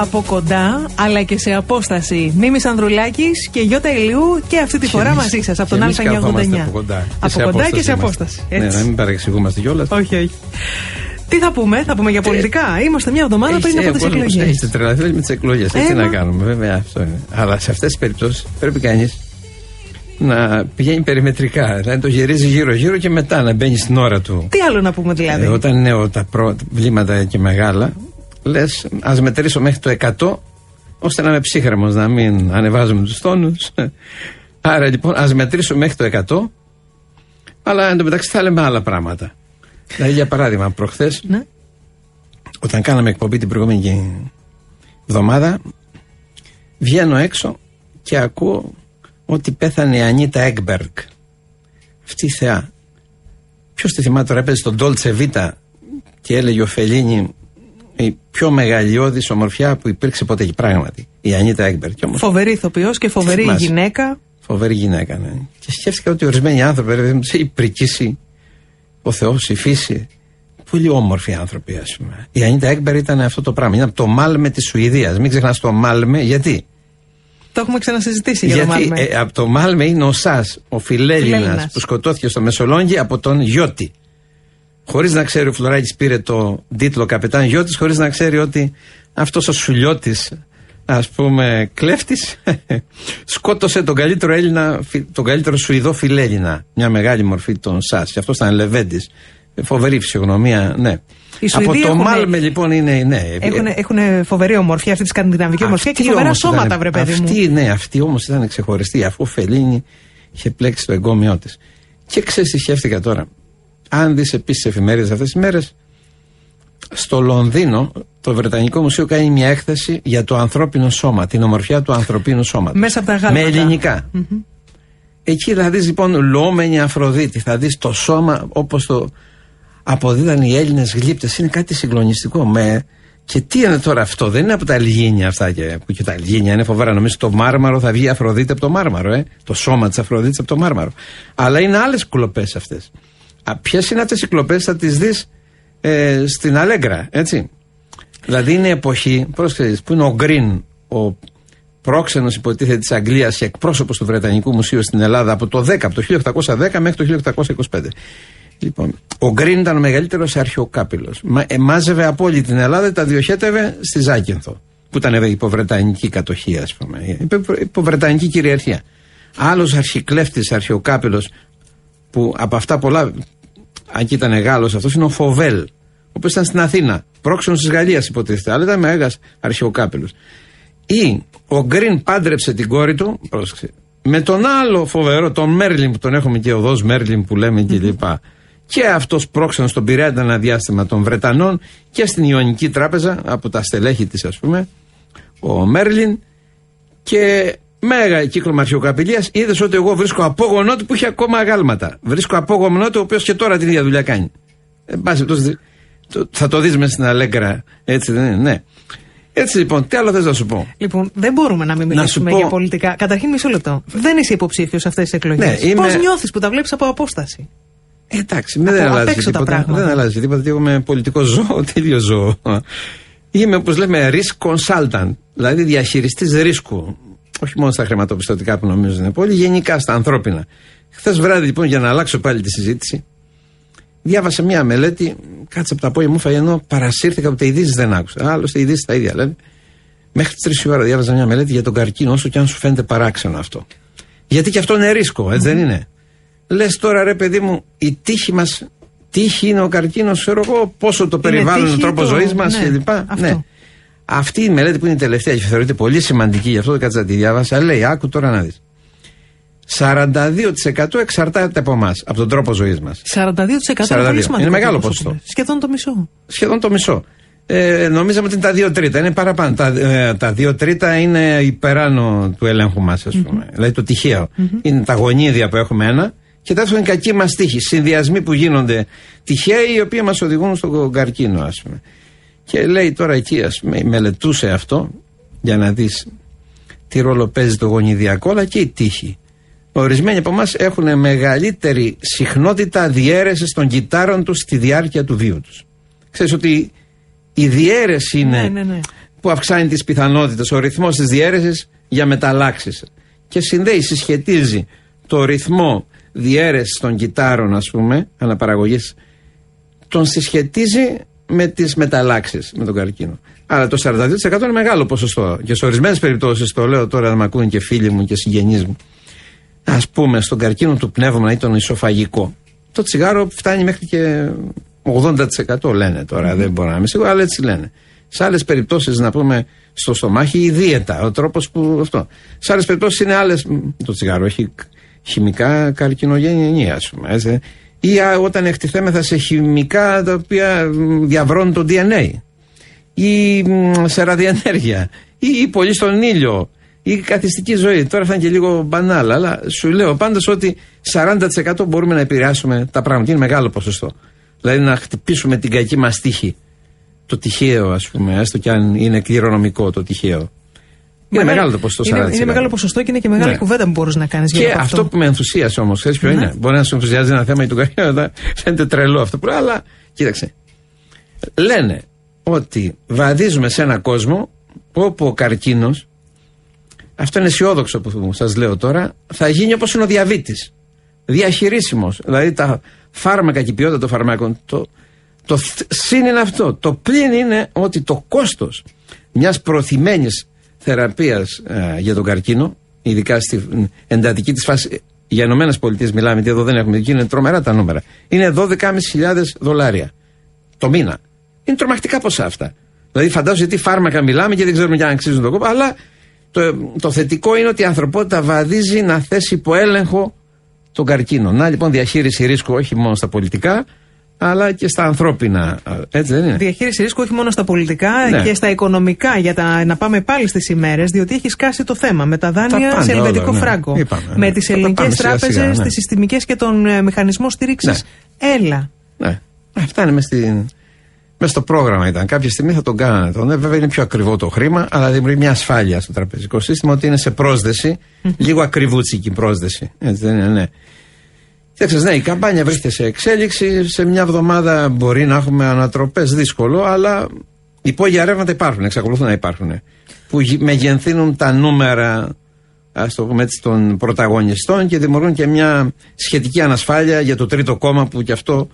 από κοντά αλλά και σε απόσταση. Μίμης Ανδρουλάκης και Γιώτα Ηλίου και αυτή τη φορά μαζί σας από τον Α989. Από κοντά. Από κοντά και σε απόσταση. Ναι, να μην παρεξηγούμαστε κιόλας. Όχι, όχι. Τι θα πούμε, θα πούμε για πολιτικά. Είμαστε μια εβδομάδα πριν από τις εκλογές. Έχετε τρελαθεί με τις εκλογές. Τι να κάνουμε, βέβαια αυτό είναι. Αλλά σε αυτές τις περιπτώσεις πρέπει κανείς να πηγαίνει περιμετρικά. Δηλαδή το γυρίζει γύρω-γύρω και μετά να μπαίνει στην ώρα του. Τι άλλο να πούμε δηλαδή; Ε, όταν είναι τα βλήματα και μεγάλα, λες, ας μετρήσω μέχρι το 100, ώστε να είμαι ψύχρεμος, να μην ανεβάζουμε τους τόνους. Άρα λοιπόν, ας μετρήσω μέχρι το 100, αλλά εντωμεταξύ θα λέμε άλλα πράγματα. Δηλαδή, για παράδειγμα, προχθές, ναι. όταν κάναμε εκπομπή την προηγούμενη εβδομάδα, βγαίνω έξω και ακούω ότι πέθανε η Ανίτα Έκμπεργκ. Αυτή η θεά. Ποιος τη θυμάται τώρα, έπαιζε στον Ντόλτσε Βίτα και έλεγε ο Φελίνη η πιο μεγαλειώδης ομορφιά που υπήρξε ποτέ και πράγματι. Η Ανίτα Έκμπεργκ. Φοβερή ηθοποιός και φοβερή Θυμάσαι. γυναίκα. Φοβερή γυναίκα, ναι. Και σκέφτηκα ότι ορισμένοι άνθρωποι έχουν σε πρικήσει ο Θεός, η φύση. Πολύ όμορφοι άνθρωποι, ας πούμε. Η Ανίτα Έκμπερ ήταν αυτό το πράγμα. Είναι από το Μάλμε της Σουηδίας. Μην ξεχνάς το Μάλμε, γιατί; Το έχουμε ξανασυζητήσει για Γιατί, το Μάλμε. Ε, από το Μάλμε είναι ο Σάς, ο Φιλέλληνας που σκοτώθηκε στο Μεσολόγγι από τον Γιώτη. Χωρίς να ξέρει ο Φλωράκης πήρε το τίτλο Καπετάν Γιώτης, χωρίς να ξέρει ότι αυτός ο Σουλιώτης, ας πούμε, κλέφτης, σκότωσε τον καλύτερο Έλληνα, τον καλύτερο Σουηδό Φιλέλληνα. Μια μεγάλη μορφή των Σάς. Και αυτό ήταν Λεβέντης. Φοβερή φυσιογνωμία, ναι. Από το έχουν, Μάλμε λοιπόν είναι. Ναι. Έχουν, έχουν φοβερή ομορφιά αυτή τη σκανδιναβική ομορφιά και φοβερά σώματα, ήταν, βρε παιδί αυτή, μου. Ναι, αυτή όμως ήταν ξεχωριστή, αφού ο Φελίνη είχε πλέξει το εγκόμιό της. Και ξέρεις τι σκέφτηκα τώρα. Αν δεις επίσης εφημερίδες αυτές τις μέρες, στο Λονδίνο το Βρετανικό Μουσείο κάνει μια έκθεση για το ανθρώπινο σώμα, την ομορφιά του ανθρωπίνου σώματος. Μέσα από τα γάλματα. Με ελληνικά. Mm-hmm. Εκεί θα δεις λοιπόν λόμενη Αφροδίτη, θα δεις το σώμα όπως το αποδίδαν οι Έλληνες γλύπτες. Είναι κάτι συγκλονιστικό. Με... Και τι είναι τώρα αυτό, δεν είναι από τα Αλγίνια αυτά και, που και τα Αλγίνια είναι φοβερά. Νομίζω το μάρμαρο θα βγει η Αφροδίτη από το μάρμαρο, ε; το σώμα της Αφροδίτης από το μάρμαρο. Αλλά είναι άλλες κλοπές αυτές. Ποιες είναι αυτές οι κλοπές, θα τις δεις ε, στην Αλέγκρα, έτσι. Δηλαδή είναι εποχή, πρόσεχε, που είναι ο Γκριν, ο πρόξενος υποτίθεται της Αγγλίας και εκπρόσωπος του Βρετανικού Μουσείου στην Ελλάδα από το 10, από το 1810 μέχρι το 1825. Λοιπόν, ο Γκριν ήταν ο μεγαλύτερος αρχαιοκάπηλος. Μα, ε, μάζευε από όλη την Ελλάδα, τα διοχέτευε στη Ζάκυνθο. Που ήταν υποβρετανική κατοχή, ας πούμε. Υποβρετανική κυριαρχία. Άλλος αρχικλέφτης, αρχαιοκάπηλος, που από αυτά πολλά, αν και ήταν Γάλλος αυτός, είναι ο Φοβέλ. Ο οποίος ήταν στην Αθήνα. Πρόξενος της Γαλλίας, υποτίθεται. Αλλά ήταν μέγα αρχαιοκάπηλος. Ή ο Γκριν πάντρεψε την κόρη του, πρόσεξε, με τον άλλο φοβερό, τον Μέρλιν που τον έχουμε και οδός Μέρλιν που λέμε κλπ και αυτός πρόξενος στον Πειραιά ένα διάστημα των Βρετανών και στην Ιωνική Τράπεζα από τα στελέχη της, ας πούμε, ο Μέρλιν. Και μέγα κύκλωμα αρχαιοκαπηλείας είδες ότι εγώ βρίσκω απόγονό του που είχε ακόμα αγάλματα. Βρίσκω απόγονό του ο οποίος και τώρα την ίδια δουλειά κάνει. Ε, θα το δεις μέσα στην Αλέγκρα, έτσι δεν είναι, ναι. Έτσι λοιπόν, τι άλλο θες να σου πω; Λοιπόν, δεν μπορούμε να μην μιλήσουμε για πολιτικά. Καταρχήν, μισό λεπτό. Δεν είσαι υποψήφιος σε αυτές τις εκλογές. Ναι, είμαι... Πώς νιώθεις που τα βλέπεις από απόσταση; Εντάξει, δεν αλλάζει τίποτα. Δεν αλλάζει τίποτα. Εγώ είμαι πολιτικό ζώο, ίδιο ζώο. Είμαι, όπως λέμε, risk consultant, δηλαδή διαχειριστής ρίσκου. Όχι μόνο στα χρηματοπιστωτικά που νομίζω είναι πολύ, γενικά στα ανθρώπινα. Χθες βράδυ, λοιπόν, για να αλλάξω πάλι τη συζήτηση, διάβασα μία μελέτη, κάτσε από τα πόδια μου, ενώ παρασύρθηκα από τα ειδήσεις δεν άκουσα. Άλλωστε, ειδήσεις τα ίδια λένε. Μέχρι τις 3 ώρα διάβαζα μία μελέτη για τον καρκίνο, όσο και αν σου φαίνεται παράξενο αυτό. Γιατί και αυτό είναι ρίσκο, έτσι δεν είναι; Λες τώρα ρε παιδί μου, η τύχη μας, τύχη είναι ο καρκίνος, ξέρω εγώ, πόσο το περιβάλλον, ο τρόπος το... ζωής μας ναι, κλπ. Ναι. Αυτή η μελέτη που είναι η τελευταία και θεωρείται πολύ σημαντική, γι' αυτό το κάτσα να τη διάβασα, λέει, άκου τώρα να δεις. 42% εξαρτάται από εμάς, από τον τρόπο ζωής μας. 42%, 42%. Είναι μεγάλο ποσοστό. Σχεδόν το μισό. Σχεδόν το μισό. Ε, νομίζαμε ότι είναι τα δύο τρίτα. Είναι παραπάνω. Τα, ε, τα δύο τρίτα είναι υπεράνω του ελέγχου μας, ας πούμε. Mm-hmm. Δηλαδή το τυχαίο. Mm-hmm. Είναι τα γονίδια που έχουμε ένα και δεύτερον, κακή μας τύχη. Συνδυασμοί που γίνονται τυχαίοι, οι οποίοι μας οδηγούν στον καρκίνο, ας πούμε. Και λέει τώρα εκεί, ας πούμε, μελετούσε αυτό για να δεις τι ρόλο παίζει το γονιδιακό, αλλά και η τύχη. Ορισμένοι από εμάς έχουν μεγαλύτερη συχνότητα διαίρεση των κυτάρων τους στη διάρκεια του βίου τους. Ξέρεις ότι η διαίρεση είναι. Ναι, ναι, ναι. που αυξάνει τις πιθανότητες, ο ρυθμός της διαίρεσης για μεταλλάξεις. Και συνδέει, συσχετίζει το ρυθμό διαίρεσης των κυτάρων, ας πούμε, αναπαραγωγής, τον συσχετίζει με τις μεταλλάξεις, με τον καρκίνο. Άρα το 42% είναι μεγάλο ποσοστό. Και σε ορισμένες περιπτώσεις, το λέω τώρα να με ακούνε και φίλοι μου και συγγενείς μου, ας πούμε, στον καρκίνο του πνεύμα ή τον ισοφαγικό, το τσιγάρο φτάνει μέχρι και 80% λένε τώρα, δεν μπορώ να είμαι σίγουρος, αλλά έτσι λένε. Σε άλλες περιπτώσεις, να πούμε, στο στομάχι η δίαιτα, ο τρόπος που αυτό. Σε άλλες περιπτώσεις είναι άλλες. Το τσιγάρο έχει χημικά καρκινογένεια, ας πούμε. Έτσι. Ή όταν εκτιθέμεθα σε χημικά τα οποία διαβρώνουν το DNA. Ή σε ραδιενέργεια. Ή πολύ στον ήλιο. Ή καθιστική ζωή. Τώρα θα είναι και λίγο μπανάλα, αλλά σου λέω πάντως ότι 40% μπορούμε να επηρεάσουμε τα πράγματα. Είναι μεγάλο ποσοστό. Δηλαδή να χτυπήσουμε την κακή μας τύχη. Το τυχαίο, ας πούμε, έστω και αν είναι κληρονομικό το τυχαίο. Είναι μεγάλο το ποσοστό είναι, είναι μεγάλο ποσοστό και είναι και μεγάλη ναι. κουβέντα που μπορείς να κάνεις. Και αυτό. αυτό που με ενθουσίασε όμως, ξέρεις ποιο ναι. είναι; Μπορεί να σου ενθουσιάζει ένα θέμα ή του καρκίνου, φαίνεται τρελό αυτό. Αλλά κοίταξε. Λένε ότι βαδίζουμε σε ένα κόσμο όπου ο καρκίνος, αυτό είναι αισιόδοξο που σας λέω τώρα, θα γίνει όπως είναι ο διαβήτης. Διαχειρίσιμος. Δηλαδή τα φάρμακα και η ποιότητα των φαρμάκων. Το, το συν είναι αυτό. Το πλήν είναι ότι το κόστος μιας προθυμένη θεραπείας ε, για τον καρκίνο, ειδικά στην εντατική της φάση. Για Ηνωμένες Πολιτείες μιλάμε, γιατί εδώ δεν έχουμε. Εκεί είναι τρομερά τα νούμερα. Είναι 12.500 δολάρια το μήνα. Είναι τρομακτικά ποσά αυτά. Δηλαδή, φαντάζομαι γιατί φάρμακα μιλάμε και δεν ξέρουμε και αν αξίζουν τον κόπο. Αλλά το, το θετικό είναι ότι η ανθρωπότητα βαδίζει να θέσει υπό έλεγχο τον καρκίνο. Να λοιπόν διαχείριση ρίσκου όχι μόνο στα πολιτικά, αλλά και στα ανθρώπινα. Έτσι δεν είναι. Διαχείριση ρίσκου όχι μόνο στα πολιτικά ναι. και στα οικονομικά, για τα, να πάμε πάλι στις ημέρες, διότι έχει σκάσει το θέμα με τα δάνεια τα σε ελβετικό ναι. φράγκο. Είπαμε, ναι. Με τι ελληνικές τράπεζες, ναι. τις συστημικές και τον ε, μηχανισμό στήριξης. Ναι. Έλα. Ναι. Αυτά είναι στην. Μέσα στο πρόγραμμα ήταν. Κάποια στιγμή θα τον κάνανε. Τον. Ε, βέβαια είναι πιο ακριβό το χρήμα, αλλά δημιουργεί μια ασφάλεια στο τραπεζικό σύστημα ότι είναι σε πρόσδεση, λίγο ακριβούτσικη πρόσδεση. Έτσι δεν είναι, ναι. Κοιτάξτε, ναι, η καμπάνια βρίσκεται σε εξέλιξη. Σε μια εβδομάδα μπορεί να έχουμε ανατροπές, δύσκολο, αλλά υπόγεια ρεύματα υπάρχουν, εξακολουθούν να υπάρχουν. Που μεγενθύνουν τα νούμερα ας το πούμε έτσι, των πρωταγωνιστών και δημιουργούν και μια σχετική ανασφάλεια για το τρίτο κόμμα που κι αυτό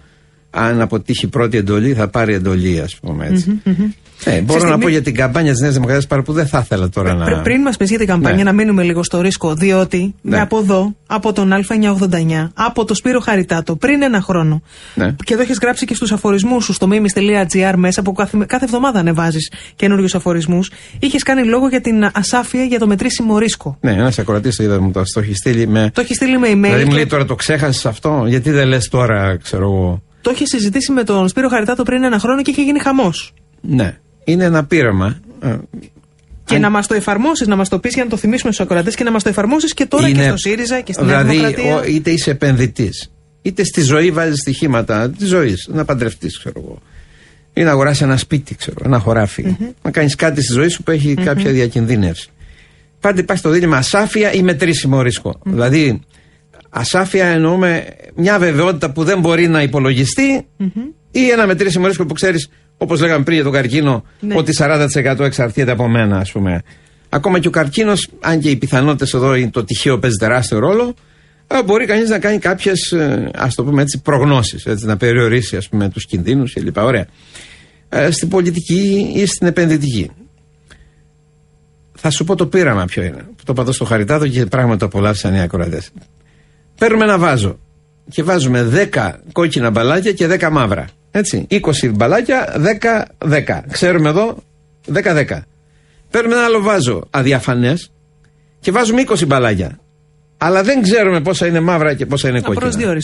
αν αποτύχει πρώτη εντολή θα πάρει εντολή ας πούμε έτσι. Ε, μπορώ να πω για την καμπάνια της Νέας Δημοκρατίας πάρα που δεν θα ήθελα τώρα να. Πριν μας πεις για την καμπάνια, ναι. να μείνουμε λίγο στο ρίσκο, διότι ναι. από εδώ, από τον Α989, από το Σπύρο Χαριτάτο, πριν ένα χρόνο. Ναι. Και εδώ έχεις γράψει και στους αφορισμούς σου στο mimis.gr μέσα, που κάθε, κάθε εβδομάδα ανεβάζεις καινούριους αφορισμούς. Είχες κάνει λόγο για την ασάφεια για το μετρήσιμο ρίσκο. Ναι, ένας ακροατής είδα μου το, το έχει στείλει με. Το έχει στείλει με email. Δηλαδή μου λέει τώρα το ξέχασες αυτό, γιατί δεν λες τώρα, ξέρω εγώ. Το είχε συζητήσει με τον Σπύρο Χαριτάτο πριν ένα χρόνο και είχε γίνει χαμός. Ναι είναι ένα πείραμα. Ε, και να μας το εφαρμόσεις, να μας το πεις για να το θυμίσουμε στους ακροατές και να μας το εφαρμόσεις και τώρα είναι, και στο ΣΥΡΙΖΑ και στην δηλαδή, Δημοκρατία. Δηλαδή, είτε είσαι επενδυτής, είτε στη ζωή βάζεις στοιχήματα της ζωής, να παντρευτείς, ξέρω εγώ. Ή να αγοράσει ένα σπίτι, ξέρω, ένα χωράφι. Mm-hmm. Να κάνεις κάτι στη ζωή σου που έχει mm-hmm. κάποια διακινδύνευση. Πάντα υπάρχει το δίλημα ασάφεια ή μετρήσιμο ρίσκο. Mm-hmm. Δηλαδή, ασάφεια εννοούμε μια βεβαιότητα που δεν μπορεί να υπολογιστεί ή ένα μετρήσιμο ρίσκο που ξέρεις Όπως λέγαμε πριν για τον καρκίνο, ναι. ότι 40% εξαρτιέται από μένα, ας πούμε. Ακόμα και ο καρκίνος, αν και οι πιθανότητες εδώ είναι το τυχαίο παίζει τεράστιο ρόλο, μπορεί κανείς να κάνει κάποιες, ας το πούμε έτσι, προγνώσεις. Να περιορίσει, ας πούμε, τους κινδύνους κλπ. Ωραία. Ε, στην πολιτική ή στην επενδυτική. Θα σου πω το πείραμα ποιο είναι. Το πατώ στο χαριτάτο και πράγματι το απολαύσαν οι ακροατές. Παίρνουμε ένα βάζο και βάζουμε 10 κόκκινα μπαλάκια και 10 μαύρα. Έτσι. 20 μπαλάκια, 10-10. Ξέρουμε εδώ 10-10. Παίρνουμε ένα άλλο βάζο αδιαφανές και βάζουμε 20 μπαλάκια. Αλλά δεν ξέρουμε πόσα είναι μαύρα και πόσα είναι κόκκινα.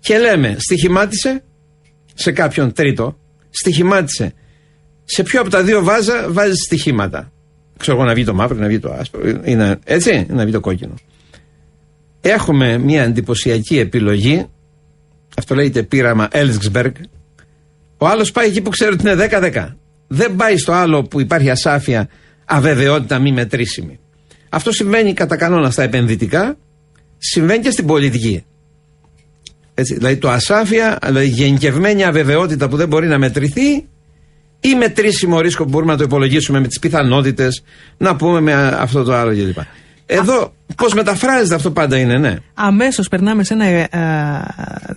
Και λέμε, στοιχημάτισε σε κάποιον τρίτο, στοιχημάτισε. Σε ποιο από τα δύο βάζα βάζεις στοιχήματα; Ξέρω εγώ να βγει το μαύρο, να βγει το άσπρο, είναι, έτσι, να βγει το κόκκινο. Έχουμε μια εντυπωσιακή επιλογή, αυτό λέγεται πείραμα Έλσγκσμπεργκ, ο άλλος πάει εκεί που ξέρει ότι είναι 10-10. Δεν πάει στο άλλο που υπάρχει ασάφεια, αβεβαιότητα μη μετρήσιμη. Αυτό συμβαίνει κατά κανόνα στα επενδυτικά, συμβαίνει και στην πολιτική. Έτσι, δηλαδή το ασάφεια, δηλαδή γενικευμένη αβεβαιότητα που δεν μπορεί να μετρηθεί, ή μετρήσιμο ρίσκο που μπορούμε να το υπολογίσουμε με τις πιθανότητες, να πούμε με αυτό το άλλο κλπ. Εδώ πώς μεταφράζεται αυτό πάντα είναι, ναι. Αμέσως περνάμε σε ένα ε,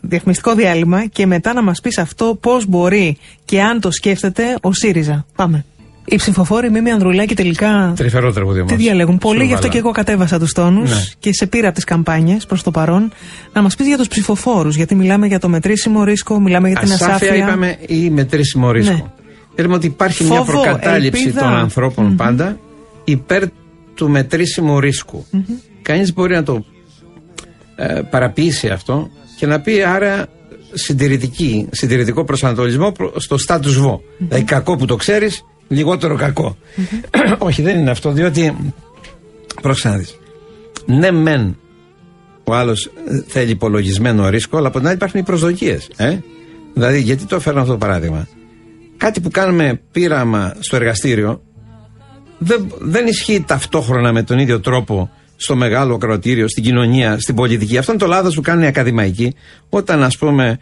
διαφημιστικό διάλειμμα και μετά να μας πεις αυτό πώς μπορεί και αν το σκέφτεται ο ΣΥΡΙΖΑ. Πάμε. Οι ψηφοφόροι Μίμη Ανδρουλάκη τελικά. Τρυφερό τραγούδι Τι διαλέγουν. Πολύ, γι' αυτό και εγώ κατέβασα τους τόνους ναι. και σε πήρα από τις καμπάνιες προς το παρόν. Να μας πεις για τους ψηφοφόρους. Γιατί μιλάμε για το μετρήσιμο ρίσκο, μιλάμε για την ασάφεια. Ασάφεια είπαμε ή μετρήσιμο ρίσκο. Ναι. Λέμε ότι υπάρχει Φόβο, μια προκατάληψη των ανθρώπων πάντα υπέρ του μετρήσιμου ρίσκου. Mm-hmm. Κανείς μπορεί να το ε, παραποιήσει αυτό και να πει άρα συντηρητική, συντηρητικό προσανατολισμό στο status quo. Δηλαδή κακό που το ξέρεις, λιγότερο κακό. Όχι δεν είναι αυτό διότι πρόσεξε να δεις. Ναι μεν ο άλλος ε, θέλει υπολογισμένο ρίσκο αλλά από την άλλη υπάρχουν οι προσδοκίες. Ε; Δηλαδή γιατί το φέρνω αυτό το παράδειγμα. Κάτι που κάνουμε πείραμα στο εργαστήριο δεν, δεν ισχύει ταυτόχρονα με τον ίδιο τρόπο στο μεγάλο κρατήριο, στην κοινωνία, στην πολιτική. Αυτό είναι το λάθος που κάνουν οι ακαδημαϊκοί όταν, ας πούμε,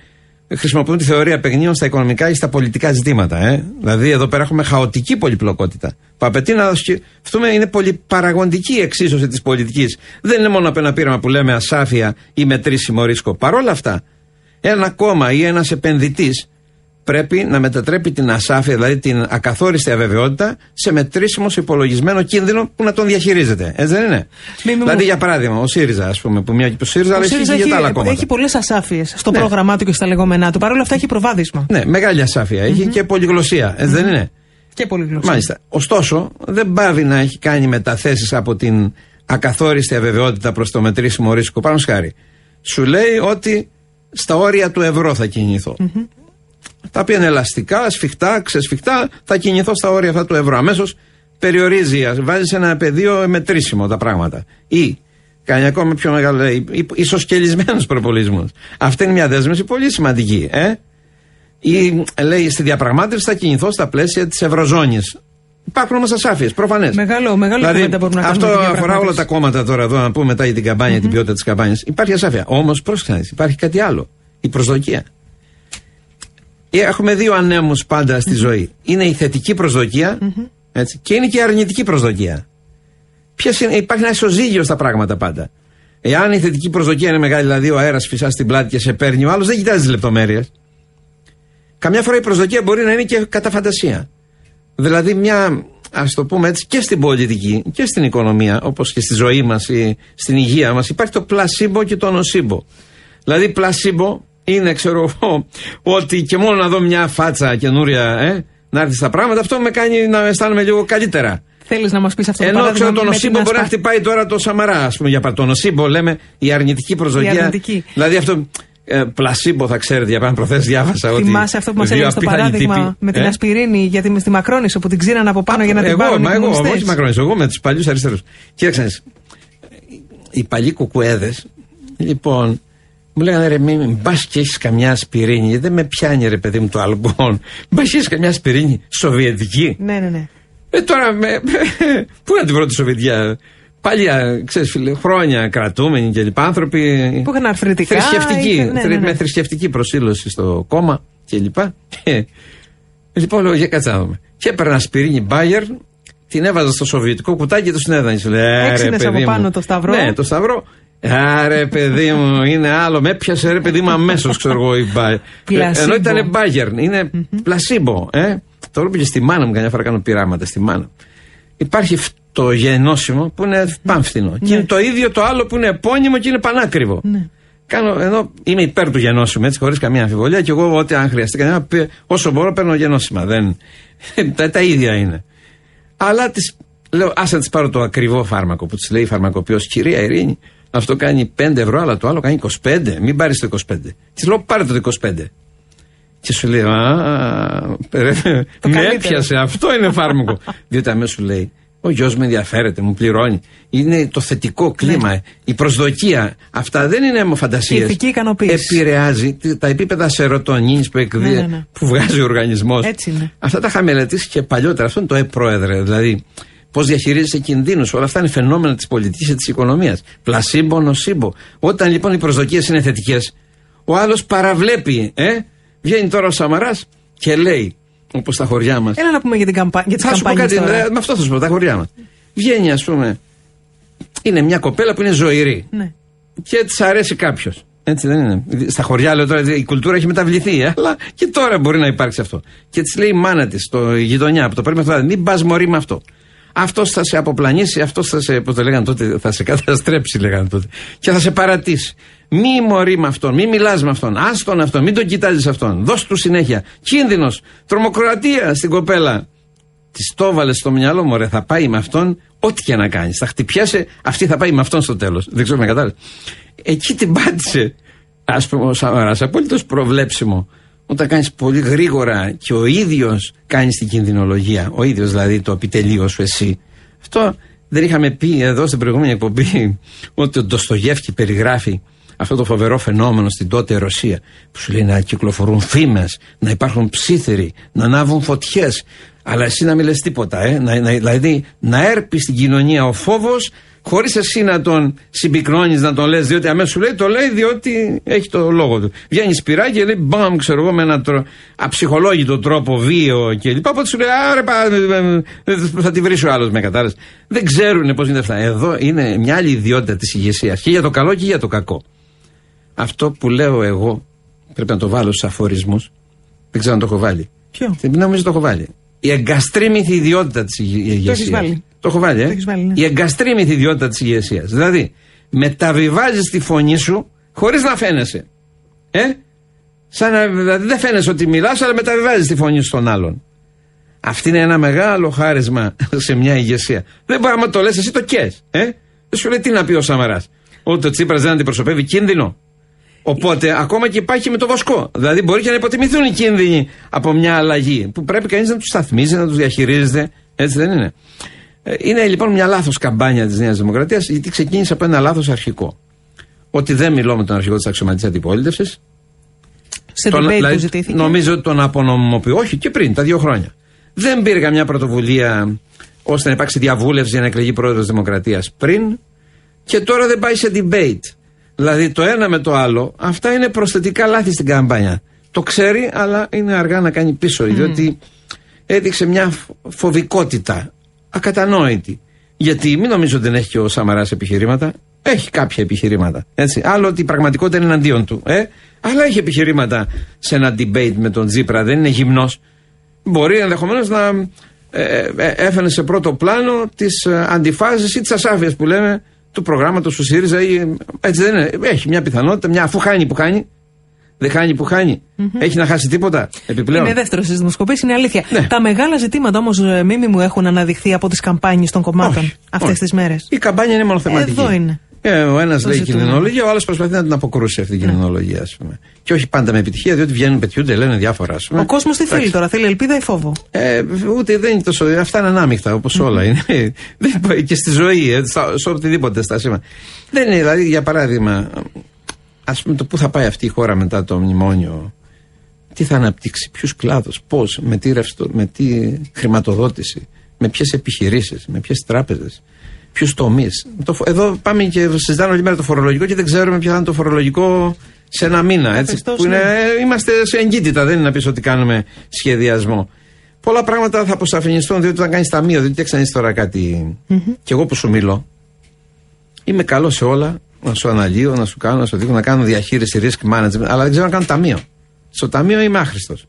χρησιμοποιούν τη θεωρία παιγνίων στα οικονομικά ή στα πολιτικά ζητήματα. Ε. Δηλαδή, εδώ πέρα έχουμε χαοτική πολυπλοκότητα. Που απαιτεί να σκεφτούμε, είναι πολυπαραγοντική εξίσωση της πολιτικής. Δεν είναι μόνο από ένα πείραμα που λέμε ασάφεια ή μετρήσιμο ρίσκο. Παρ' όλα αυτά, ένα κόμμα ή ένας επενδυτής πρέπει να μετατρέπει την ασάφεια, δηλαδή την ακαθόριστη αβεβαιότητα, σε μετρήσιμο, σε υπολογισμένο κίνδυνο που να τον διαχειρίζεται. Έτσι δεν είναι; δηλαδή, για παράδειγμα, ο ΣΥΡΙΖΑ, ας πούμε, που μια και το ΣΥΡΙΖΑ, αλλά έχει για τα άλλα κόμματα. Έχει πολλές ασάφειες στο ναι. πρόγραμμά του και στα λεγόμενά του. Παρ' όλα αυτά έχει προβάδισμα. Ναι, μεγάλη ασάφεια. Έχει και πολυγλωσία. Έτσι δεν είναι; Και πολυγλωσία. Μάλιστα. Ωστόσο, δεν πάβει να έχει κάνει μεταθέσεις από την ακαθόριστη αβεβαιότητα προς το μετρήσιμο ρίσκο. Πάνω σχάρι. Σου λέει ότι στα όρια του ευρώ θα κινηθώ τα οποία είναι ελαστικά, σφιχτά, ξεσφιχτά, θα κινηθώ στα όρια αυτά του ευρώ. Αμέσως περιορίζει, βάζεις ένα πεδίο μετρήσιμο τα πράγματα. Ή κάνει ακόμα πιο μεγάλο, ισοσκελισμένος προπολισμός. Αυτή είναι μια δέσμευση πολύ σημαντική. Ε; Ή λέει στη διαπραγμάτευση θα κινηθώ στα πλαίσια της Ευρωζώνης. Υπάρχουν όμως ασάφειες, προφανές. Μεγάλο, μεγάλο δηλαδή, μπορούμε να Αυτό αφορά όλα τα κόμματα τώρα εδώ, να πούμε μετά για την καμπάνια, mm-hmm. την ποιότητα της καμπάνιας. Υπάρχει ασάφεια. Όμως, πρόσεχε, υπάρχει κάτι άλλο. Η προσδοκία. Ε, έχουμε δύο ανέμους πάντα στη ζωή. Είναι η θετική έτσι, και είναι και η αρνητική προσδοκία. Ποιες είναι, υπάρχει ένα ισοζύγιο στα πράγματα πάντα. Εάν η θετική προσδοκία είναι μεγάλη, δηλαδή ο αέρας φυσά στην πλάτη και σε παίρνει, ο άλλος δεν κοιτάζει τις λεπτομέρειες. Καμιά φορά η προσδοκία μπορεί να είναι και κατά φαντασία. Δηλαδή, μια, ας το πούμε έτσι, και στην πολιτική και στην οικονομία, όπως και στη ζωή μας ή στην υγεία μας, υπάρχει το πλασίμπο και το νοσίμπο. Δηλαδή, πλασίμπο είναι, ξέρω εγώ, ότι και μόνο να δω μια φάτσα καινούρια, ε, να έρθει στα πράγματα, αυτό με κάνει να αισθάνομαι λίγο καλύτερα. Θέλεις να μας πεις αυτό Ενώ το ξέρω τον Οσύμπο μπορεί να χτυπάει τώρα το Σαμαρά, ας πούμε, για τον Οσύμπο λέμε η αρνητική προσδοκία. Η αρνητική. Δηλαδή αυτό. Ε, πλασίμπο θα ξέρετε, για πάνω προθέσει διάβασα. ότι Θυμάσαι αυτό που μας έλεγες στο παράδειγμα τύποι, με την ε; ασπιρίνη για τη, στη Μακρόνισο που την ξύραν από πάνω Α, για να εγώ, την πάρουν. Μα εγώ, όχι Μακρόνισο, εγώ με τους παλιούς αριστερούς. Κοίταξε, οι παλιοί κουκουέδες, λοιπόν, μου λέγανε ρε μην μπα και έχεις καμιά ασπιρίνη. Δεν με πιάνει ρε παιδί μου το αλκοόλ. Μπα και έχεις καμιά ασπιρίνη σοβιετική. Ναι, ναι, ναι. Ε, τώρα με, πού να την βρω τη Σοβιετιά. Παλιά, ξέρεις, φίλε, χρόνια κρατούμενοι και λοιπά άνθρωποι. Που είχαν αρθρητικά. Θρησκευτική, ναι, ναι, ναι. Με θρησκευτική προσήλωση στο κόμμα και λοιπά. λοιπόν, λέω, για κάτσε να δούμε. Και έπαιρνα ασπιρίνη Μπάγερ, την έβαζα στο σοβιετικό κουτάκι και το συνέδανε. Έξινες από πάνω το σταυρό. Ναι, το σταυρό. Άρε παιδί μου, είναι άλλο. Με έπιασε ρε παιδί μου αμέσως, ξέρω εγώ. Η μπα... Ενώ ήταν μπάγερν, είναι mm-hmm. πλασίμπο. Ε; Το βλέπω και στη μάνα μου, καμιά φορά κάνω πειράματα στη μάνα. Υπάρχει το γενώσιμο που είναι πανφθηνό. Ναι. Και είναι το ίδιο το άλλο που είναι επώνυμο και είναι πανάκριβο. Ναι. Κάνω, ενώ είμαι υπέρ του γενώσιμου, έτσι, χωρίς καμία αμφιβολία, και εγώ ό,τι αν χρειαστεί κανένα, όσο μπορώ παίρνω γενώσιμα. Δεν, τα, τα ίδια είναι. Αλλά τις, λέω, άσε να τη πάρω το ακριβό φάρμακο που τη λέει η φαρμακοποιός, κυρία Ειρήνη, αυτό κάνει 5 ευρώ, αλλά το άλλο κάνει 25. Μην πάρεις το 25. Της λέω πάρε το 25. Και σου λέει, Α, με έπιασε, αυτό είναι φάρμακο. Διότι αμέσως σου λέει, ο γιος με ενδιαφέρεται, μου πληρώνει. Είναι το θετικό κλίμα, ναι. η προσδοκία. Αυτά δεν είναι αιμοφαντασίε. Η ικανοποίηση. Επηρεάζει τα επίπεδα σερωτονίνης που, εκδίδει, ναι, ναι, ναι, που βγάζει ο οργανισμός. Αυτά τα είχα μελετήσει και παλιότερα. Αυτό είναι το ε-πρόεδρε. Δηλαδή, Πώς διαχειρίζεσαι κινδύνους. Όλα αυτά είναι φαινόμενα της πολιτικής και της οικονομίας. Πλασίμπο, νοσίμπο. Όταν λοιπόν οι προσδοκίες είναι θετικές, ο άλλος παραβλέπει, ε, βγαίνει τώρα ο Σαμαράς και λέει Όπως στα χωριά μας. Έλα να πούμε για, την καμπα... για τις καμπάνιες. Με αυτό θα σου πω, τα χωριά μας. Βγαίνει, ας πούμε, είναι μια κοπέλα που είναι ζωηρή. Ναι. Και της αρέσει κάποιος. Έτσι δεν είναι. Στα χωριά λέω τώρα η κουλτούρα έχει μεταβληθεί, ε, αλλά και τώρα μπορεί να υπάρξει αυτό. Και της λέει η μάνα της, το γειτονιά, από το πρώτο αυτό, μην πας μωρή με αυτό. Αυτός θα σε αποπλανήσει, αυτός θα σε, πώς το λέγανε τότε, θα σε καταστρέψει, λέγανε τότε. Και θα σε παρατήσει. Μη μωρή με αυτόν, μη μιλάς με αυτόν, άστον αυτόν, μην τον κοιτάζεις αυτόν. Δώσ' του συνέχεια. Κίνδυνος, τρομοκρατία στην κοπέλα. Της το έβαλες στο μυαλό μου, θα πάει με αυτόν, ό,τι και να κάνεις. Θα χτυπιάσει, αυτή θα πάει με αυτόν στο τέλος. Δεν ξέρω με κατάλαβες. Εκεί την πάτησε, ας πούμε, ο Σαμαράς. Απόλυτος προβλέψιμο. Όταν κάνεις πολύ γρήγορα και ο ίδιος κάνεις την κινδυνολογία, ο ίδιος δηλαδή το επιτελείο σου εσύ. Αυτό δεν είχαμε πει εδώ στην προηγούμενη εκπομπή ότι ο Ντοστογεύκη περιγράφει αυτό το φοβερό φαινόμενο στην τότε Ρωσία που σου λέει να κυκλοφορούν φήμες, να υπάρχουν ψήθυροι, να ανάβουν φωτιές. Αλλά εσύ να μην λες τίποτα, ε; να, να, δηλαδή να έρπει στην κοινωνία ο φόβος χωρίς εσύ να τον συμπυκνώνεις, να τον λες, διότι αμέσως σου λέει, το λέει διότι έχει το λόγο του. Βγαίνεις σπυράκι και λέει, μπαμ, ξέρω εγώ, με έναν τρο... αψυχολόγητο τρόπο, βίο κλπ. Οπότε σου λέει, άρε, πα, θα τη βρεις ο άλλος με κατάρρευση. Δεν ξέρουν πώς είναι αυτά. Εδώ είναι μια άλλη ιδιότητα της ηγεσίας και για το καλό και για το κακό. Αυτό που λέω εγώ, πρέπει να το βάλω στους αφορισμούς. Δεν ξέρω αν το έχω βάλει. Ποιο; Δεν νομίζω το έχω βάλει. Η εγκαστρίμηθη ιδιότητα της ηγεσίας. Το έχω βάλει, ε. βάλει, ναι. Η εγκαστρίμηθη ιδιότητα της ηγεσίας. Δηλαδή, μεταβιβάζεις τη φωνή σου χωρίς να φαίνεσαι. Ε; Σαν να, δηλαδή δεν φαίνεσαι ότι μιλάς, αλλά μεταβιβάζεις τη φωνή σου στον άλλον. Αυτή είναι ένα μεγάλο χάρισμα σε μια ηγεσία. Δεν μπορεί να το λες, εσύ το κε. Ε; Δεν σου λέει τι να πει ο Σαμαράς. Ότι ο Τσίπρας δεν αντιπροσωπεύει κίνδυνο. Οπότε ακόμα και υπάρχει με το βοσκό. Δηλαδή μπορεί και να υποτιμηθούν οι κίνδυνοι από μια αλλαγή που πρέπει κανείς να τους σταθμίζει, να τους διαχειρίζεται. Έτσι δεν είναι. Ε, είναι λοιπόν μια λάθος καμπάνια της Νέας Δημοκρατίας, γιατί ξεκίνησε από ένα λάθος αρχικό. Ότι δεν μιλώ με τον αρχηγό της αξιωματικής αντιπολίτευσης. Σε τον, δηλαδή, που ζητήθηκε. Νομίζω ότι τον απονομιμοποιώ, όχι και πριν, τα δύο χρόνια. Δεν πήρε καμιά πρωτοβουλία ώστε να υπάρξει διαβούλευση για να εκλεγεί πρόεδρος Δημοκρατίας πριν. Και τώρα δεν πάει σε debate. Δηλαδή το ένα με το άλλο, αυτά είναι προσθετικά λάθη στην καμπάνια. Το ξέρει, αλλά είναι αργά να κάνει πίσω, διότι έδειξε μια φοβικότητα ακατανόητη. Γιατί μην νομίζω ότι δεν έχει και ο Σαμαράς επιχειρήματα. Έχει κάποια επιχειρήματα. Έτσι. Άλλο ότι η πραγματικότητα είναι εναντίον του. Ε; Αλλά έχει επιχειρήματα σε ένα debate με τον Τζίπρα. Δεν είναι γυμνός. Μπορεί ενδεχομένως να ε, ε, ε, έφερε σε πρώτο πλάνο τις ε, αντιφάσεις ή τις ασάφειες που λέμε του προγράμματος του ΣΥΡΙΖΑ. Ή, έτσι δεν είναι. Έχει μια πιθανότητα, μια, αφού χάνει που χάνει, δεν χάνει που χάνει. Έχει να χάσει τίποτα επιπλέον. Είναι δεύτερος στις δημοσκοπήσει, είναι αλήθεια. Ναι. Τα μεγάλα ζητήματα όμως, ε, μίμη μου, έχουν αναδειχθεί από τις καμπάνιες των κομμάτων αυτές τις μέρες. Η καμπάνια είναι μονοθεματική. Εδώ είναι. Ε, ο ένας λέει κοινωνιολογία, ο άλλος προσπαθεί να την αποκρούσει αυτή την ναι. κοινωνολογία, ας πούμε. Και όχι πάντα με επιτυχία, διότι βγαίνουν, πετιούνται, λένε διάφορα, ας πούμε. Ο κόσμος τι θέλει τώρα, θέλει ελπίδα ή φόβο; Ε, ούτε δεν είναι τόσο. Αυτά είναι ανάμεικτα, όπως όλα είναι. και στη ζωή, ε, σε οτιδήποτε στα σήμερα. Δεν είναι, δηλαδή, για παράδειγμα, ας πούμε το πού θα πάει αυτή η χώρα μετά το μνημόνιο, τι θα αναπτύξει, ποιους κλάδους, πώς, με τι, ρευστο, με τι χρηματοδότηση, με ποιες επιχειρήσεις, με ποιες τράπεζες, ποιους τομείς. Εδώ πάμε και συζητάμε όλη μέρα το φορολογικό και δεν ξέρουμε ποιο θα είναι το φορολογικό σε ένα μήνα. Έτσι, που είναι, ναι. Είμαστε σε εγκύτητα, δεν είναι να πεις ότι κάνουμε σχεδιασμό. Πολλά πράγματα θα αποσαφινιστούν διότι όταν κάνεις ταμείο, διότι τι τώρα κάτι. Mm-hmm. Και εγώ που σου μιλώ, είμαι καλός σε όλα, να σου αναλύω, να σου κάνω, να σου δείχνω, να κάνω διαχείριση, risk management, αλλά δεν ξέρω να κάνω ταμείο. Στο ταμείο είμαι άχρηστος.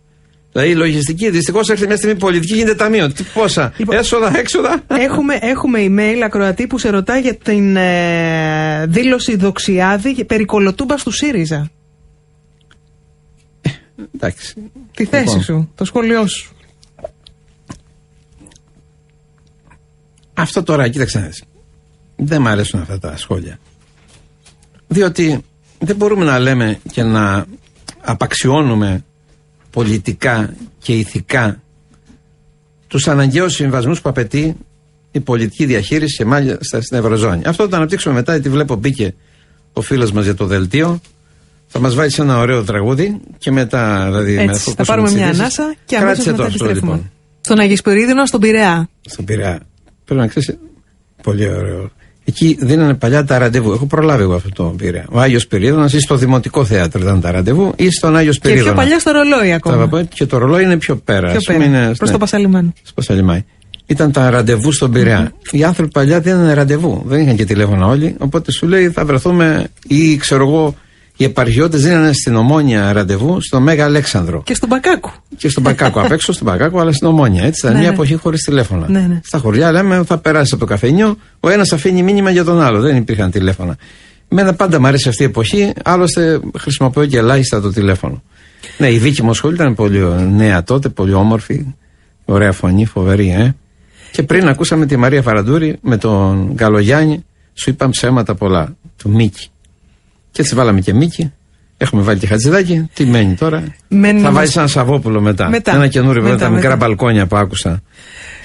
Δηλαδή η λογιστική, δυστυχώς έρχεται μια στιγμή πολιτική, γίνεται ταμείο. Τι, πόσα, λοιπόν, έσοδα, έξοδα; Έχουμε, έχουμε email ακροατή που σε ρωτάει για την ε, δήλωση δοξιάδη περί κολοτούμπας του ΣΥΡΙΖΑ. Ε, εντάξει. Τη θέση λοιπόν. σου, το σχόλιο σου. Αυτό τώρα, κοίταξε Δεν μου αρέσουν αυτά τα σχόλια. Διότι δεν μπορούμε να λέμε και να απαξιώνουμε πολιτικά και ηθικά τους αναγκαίους συμβασμούς που απαιτεί η πολιτική διαχείριση και μάλιστα στην Ευρωζώνη. Αυτό θα το αναπτύξουμε μετά, γιατί βλέπω μπήκε ο φίλος μας για το δελτίο. Θα μας βάλει σε ένα ωραίο τραγούδι και μετά δηλαδή Έτσι, θα πάρουμε μια ανάσα και αμέσως μετά επιστρέφουμε. Λοιπόν. Στον Αγισπυρίδωνο, στον Πειραιά. Στον Πειραιά. Πρέπει να ξέρεις. Πολύ ωραίο. Εκεί δίνανε παλιά τα ραντεβού. Έχω προλάβει εγώ αυτό το πήρε. Ο Άγιος Περίδωνας ή στο Δημοτικό Θέατρο ήταν τα ραντεβού ή στον Άγιος Περίδωνα. Και πιο παλιά στο ρολόι ακόμα. και το ρολόι είναι πιο πέρα. Πιο πέρα. Είναι, Προς ναι, το Πασαλιμάνι. Στο Πασαλιμάνι. Ήταν τα ραντεβού στον Πειραιά. Mm-hmm. Οι άνθρωποι παλιά δίνανε ραντεβού. Δεν είχαν και τηλέφωνα όλοι. Οπότε σου λέει θα βρεθούμε ή ξέρω εγώ οι επαρχιώτες δίνανε στην Ομόνια ραντεβού στο Μέγα Αλέξανδρο. Και στον Πακάκου. Και στον Πακάκου. Απ' έξω στον Πακάκου, αλλά στην Ομόνια. Έτσι ήταν ναι, μια ναι. εποχή χωρίς τηλέφωνα. Ναι, ναι. Στα χωριά λέμε θα περάσει από το καφενείο, ο ένας αφήνει μήνυμα για τον άλλο. Δεν υπήρχαν τηλέφωνα. Μένα πάντα μου αρέσει αυτή η εποχή, άλλωστε χρησιμοποιώ και ελάχιστα το τηλέφωνο. Ναι, η δίκη μου σχολή ήταν πολύ νέα τότε, πολύ όμορφη. Ωραία φωνή, φοβερή, ε. Και πριν ακούσαμε τη Μαρία Φαραντούρη με τον Καλογιάννη, σου είπαν ψέματα πολλά, του Μίκη. Και έτσι βάλαμε και Μίκη. Έχουμε βάλει και χατζηδάκι. Τι μένει τώρα; Μένει θα βάλεις ένα Σαββόπουλο μετά. μετά. Ένα καινούριο μετά, τα μικρά μπαλκόνια που άκουσα.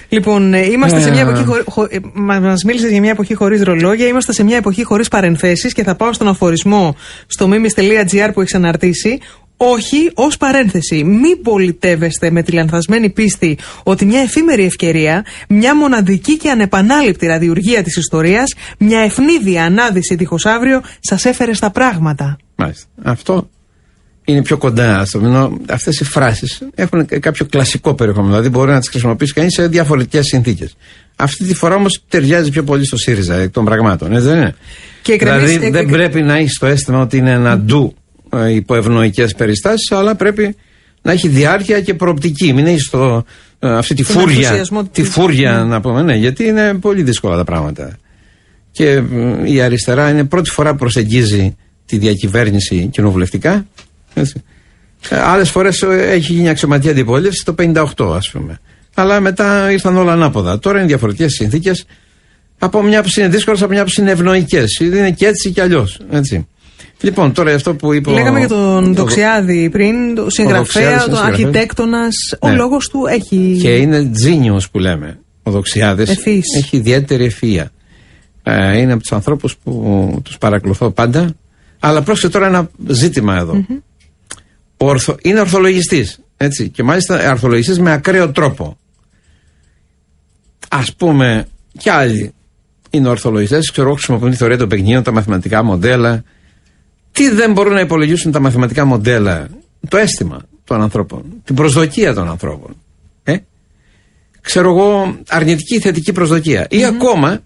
Λοιπόν, ε, είμαστε σε μια εποχή. Χω... Ε, Μα μίλησες για μια εποχή χωρίς ρολόγια. Είμαστε σε μια εποχή χωρίς παρενθέσεις και θα πάω στον αφορισμό στο mimis.gr που έχεις αναρτήσει. Όχι, ως παρένθεση, μην πολιτεύεστε με τη λανθασμένη πίστη ότι μια εφήμερη ευκαιρία, μια μοναδική και ανεπανάληπτη ραδιουργία της ιστορίας, μια ευνίδια ανάδυση δίχως αύριο, σας έφερε στα πράγματα. Μάλιστα. Αυτό είναι πιο κοντά στο μήνο. Αυτές οι φράσεις έχουν κάποιο κλασικό περιεχόμενο. Δηλαδή μπορεί να τις χρησιμοποιήσει κανείς σε διαφορετικές συνθήκες. Αυτή τη φορά όμως ταιριάζει πιο πολύ στο ΣΥΡΙΖΑ εκ των πραγμάτων, έτσι δεν είναι; Και δηλαδή δεν πρέπει να έχει το αίσθημα ότι είναι ένα ντου ε, υπό ευνοϊκέ περιστάσεις, αλλά πρέπει να έχει διάρκεια και προοπτική. Μην έχεις ε, αυτή τη φούρια, τη φούρια να πούμε, ναι, γιατί είναι πολύ δύσκολα τα πράγματα. Και ε, η αριστερά είναι πρώτη φορά που προσεγγίζει τη διακυβέρνηση κοινοβουλευτικά. Άλλες φορές έχει γίνει αξιωματική αντιπολίτευση το 58, ας πούμε. Αλλά μετά ήρθαν όλα ανάποδα. Τώρα είναι διαφορετικές συνθήκες. Από μια που είναι δύσκολες, από μια που είναι ευνοϊκές. Είναι και έτσι και αλλιώς. Λοιπόν, τώρα αυτό που είπε. Λέγαμε για τον Δοξιάδη πριν, το συγγραφέα, τον αρχιτέκτονας. Ο ναι. λόγος του έχει. Και είναι τζίνιος που λέμε. Ο Δοξιάδη έχει ιδιαίτερη ευφυα. Ε, είναι από τους ανθρώπους που τους παρακολουθώ πάντα. Αλλά πρόσεχε τώρα ένα ζήτημα εδώ. Ορθο, είναι ορθολογιστής. Έτσι. Και μάλιστα ορθολογιστής με ακραίο τρόπο. Α πούμε, κι άλλοι είναι ορθολογιστές. Ξέρω εγώ, χρησιμοποιούν τη θεωρία των παιχνίων, τα μαθηματικά μοντέλα τι δεν μπορούν να υπολογίσουν τα μαθηματικά μοντέλα, το αίσθημα των ανθρώπων, την προσδοκία των ανθρώπων. Ε; Ξέρω εγώ, αρνητική ή θετική προσδοκία. Ή ακόμα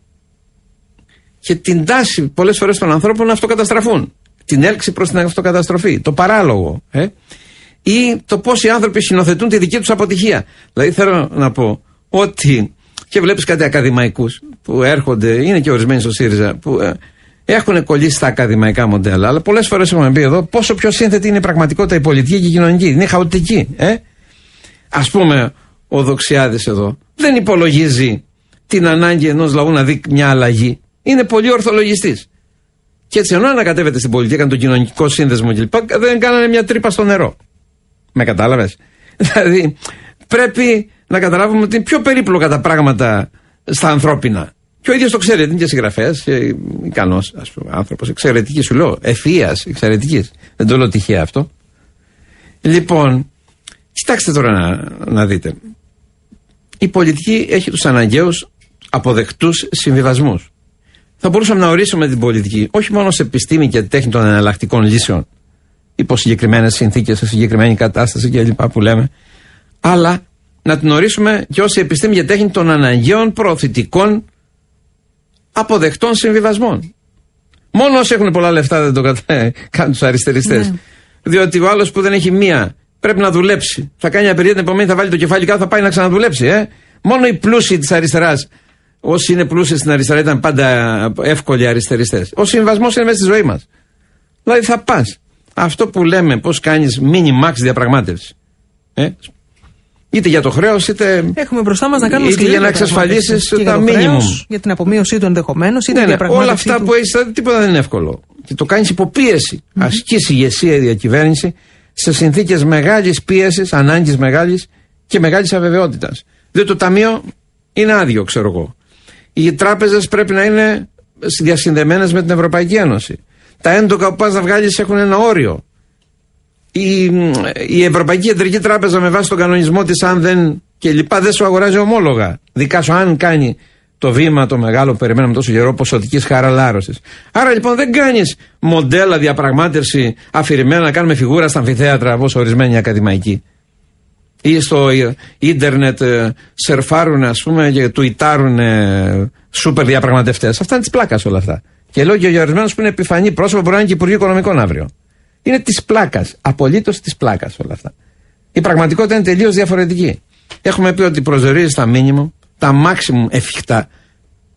και την τάση πολλές φορές των ανθρώπων να αυτοκαταστραφούν. Την έλξη προς την αυτοκαταστροφή. Το παράλογο. Ε; Ή το πώς οι άνθρωποι συνοθετούν τη δική τους αποτυχία. Δηλαδή θέλω να πω ότι και βλέπεις κάτι ακαδημαϊκούς που έρχονται, είναι και ορισμένοι στο ΣΥΡΙΖΑ, που ε, έχουν κολλήσει στα ακαδημαϊκά μοντέλα. Αλλά πολλές φορές έχουμε πει εδώ πόσο πιο σύνθετη είναι η πραγματικότητα η πολιτική και η κοινωνική. Είναι χαοτική. Ε; Α πούμε, ο Δοξιάδης εδώ δεν υπολογίζει την ανάγκη ενός λαού να δει μια αλλαγή. Είναι πολύ ορθολογιστής. Και έτσι ενώ ανακατεύεται στην πολιτική, έκανε τον κοινωνικό σύνδεσμο κλπ. Δεν κάνανε μια τρύπα στο νερό. Με κατάλαβες; Δηλαδή πρέπει να καταλάβουμε ότι είναι πιο περίπλοκα τα πράγματα στα ανθρώπινα. Και ο ίδιος το ξέρει, είναι και συγγραφέας, ικανός άνθρωπος, εξαιρετικής, σου λέω. Ευθεία, εξαιρετικής. Δεν το λέω τυχαία αυτό. Λοιπόν, κοιτάξτε τώρα να, να δείτε. Η πολιτική έχει τους αναγκαίους αποδεκτούς συμβιβασμούς. Θα μπορούσαμε να ορίσουμε την πολιτική όχι μόνο σε επιστήμη και τέχνη των εναλλακτικών λύσεων, υπό συγκεκριμένες συνθήκες, σε συγκεκριμένη κατάσταση κλπ. που λέμε, αλλά να την ορίσουμε και ως επιστήμη και τέχνη των αναγκαίων προωθητικών αποδεκτών συμβιβασμών. Μόνο όσοι έχουν πολλά λεφτά δεν το κάνουν τους αριστεριστές. Ναι. Διότι ο άλλος που δεν έχει μία πρέπει να δουλέψει. Θα κάνει απεργία την επομένη, θα βάλει το κεφάλι κάτω, θα πάει να ξαναδουλέψει. Ε; Μόνο οι πλούσιοι της αριστεράς, όσοι είναι πλούσιοι στην αριστερά, ήταν πάντα εύκολοι αριστεριστές. Ο συμβασμός είναι μέσα στη ζωή μας. Δηλαδή θα πας. Αυτό που λέμε, πώς κάνεις mini-max διαπραγμάτευση. Ε; Είτε για το χρέος, είτε. Έχουμε μπροστά μας να κάνουμε είτε για να εξασφαλίσεις τα μήνυμα. Για την απομείωσή του ενδεχομένως, είτε ναι, ναι, Όλα αυτά που έχεις, τίποτα δεν είναι εύκολο. Και το κάνεις υπό πίεση. Mm-hmm. Ασκείς ηγεσία η διακυβέρνηση σε συνθήκες μεγάλης πίεσης, ανάγκης μεγάλης και μεγάλης αβεβαιότητας. Διότι το ταμείο είναι άδειο, ξέρω εγώ. Οι τράπεζες πρέπει να είναι διασυνδεμένες με την Ευρωπαϊκή Ένωση. Τα έντοκα που πας να βγάλεις έχουν ένα όριο η, η Ευρωπαϊκή Κεντρική Τράπεζα με βάση τον κανονισμό της αν δεν και λοιπά δεν σου αγοράζει ομόλογα. Δικά σου αν κάνει το βήμα το μεγάλο που περιμέναμε τόσο καιρό ποσοτικής χαραλάρωσης. Άρα λοιπόν δεν κάνεις μοντέλα διαπραγμάτευση αφηρημένα να κάνουμε φιγούρα στα αμφιθέατρα όπως ορισμένοι ακαδημαϊκοί. Ή στο ίντερνετ ε, σερφάρουν, ας πούμε, και τουιτάρουν ε, σούπερ διαπραγματευτές. Αυτά είναι της πλάκας όλα αυτά. Και λέω και για ορισμένους που είναι επιφανή πρόσωπο, μπορεί να είναι και Υπουργείο Οικονομικών αύριο. Είναι της πλάκας. Απολύτως της πλάκας όλα αυτά. Η πραγματικότητα είναι τελείως διαφορετική. Έχουμε πει ότι προσδιορίζει τα μήνυμα, τα maximum εφικτά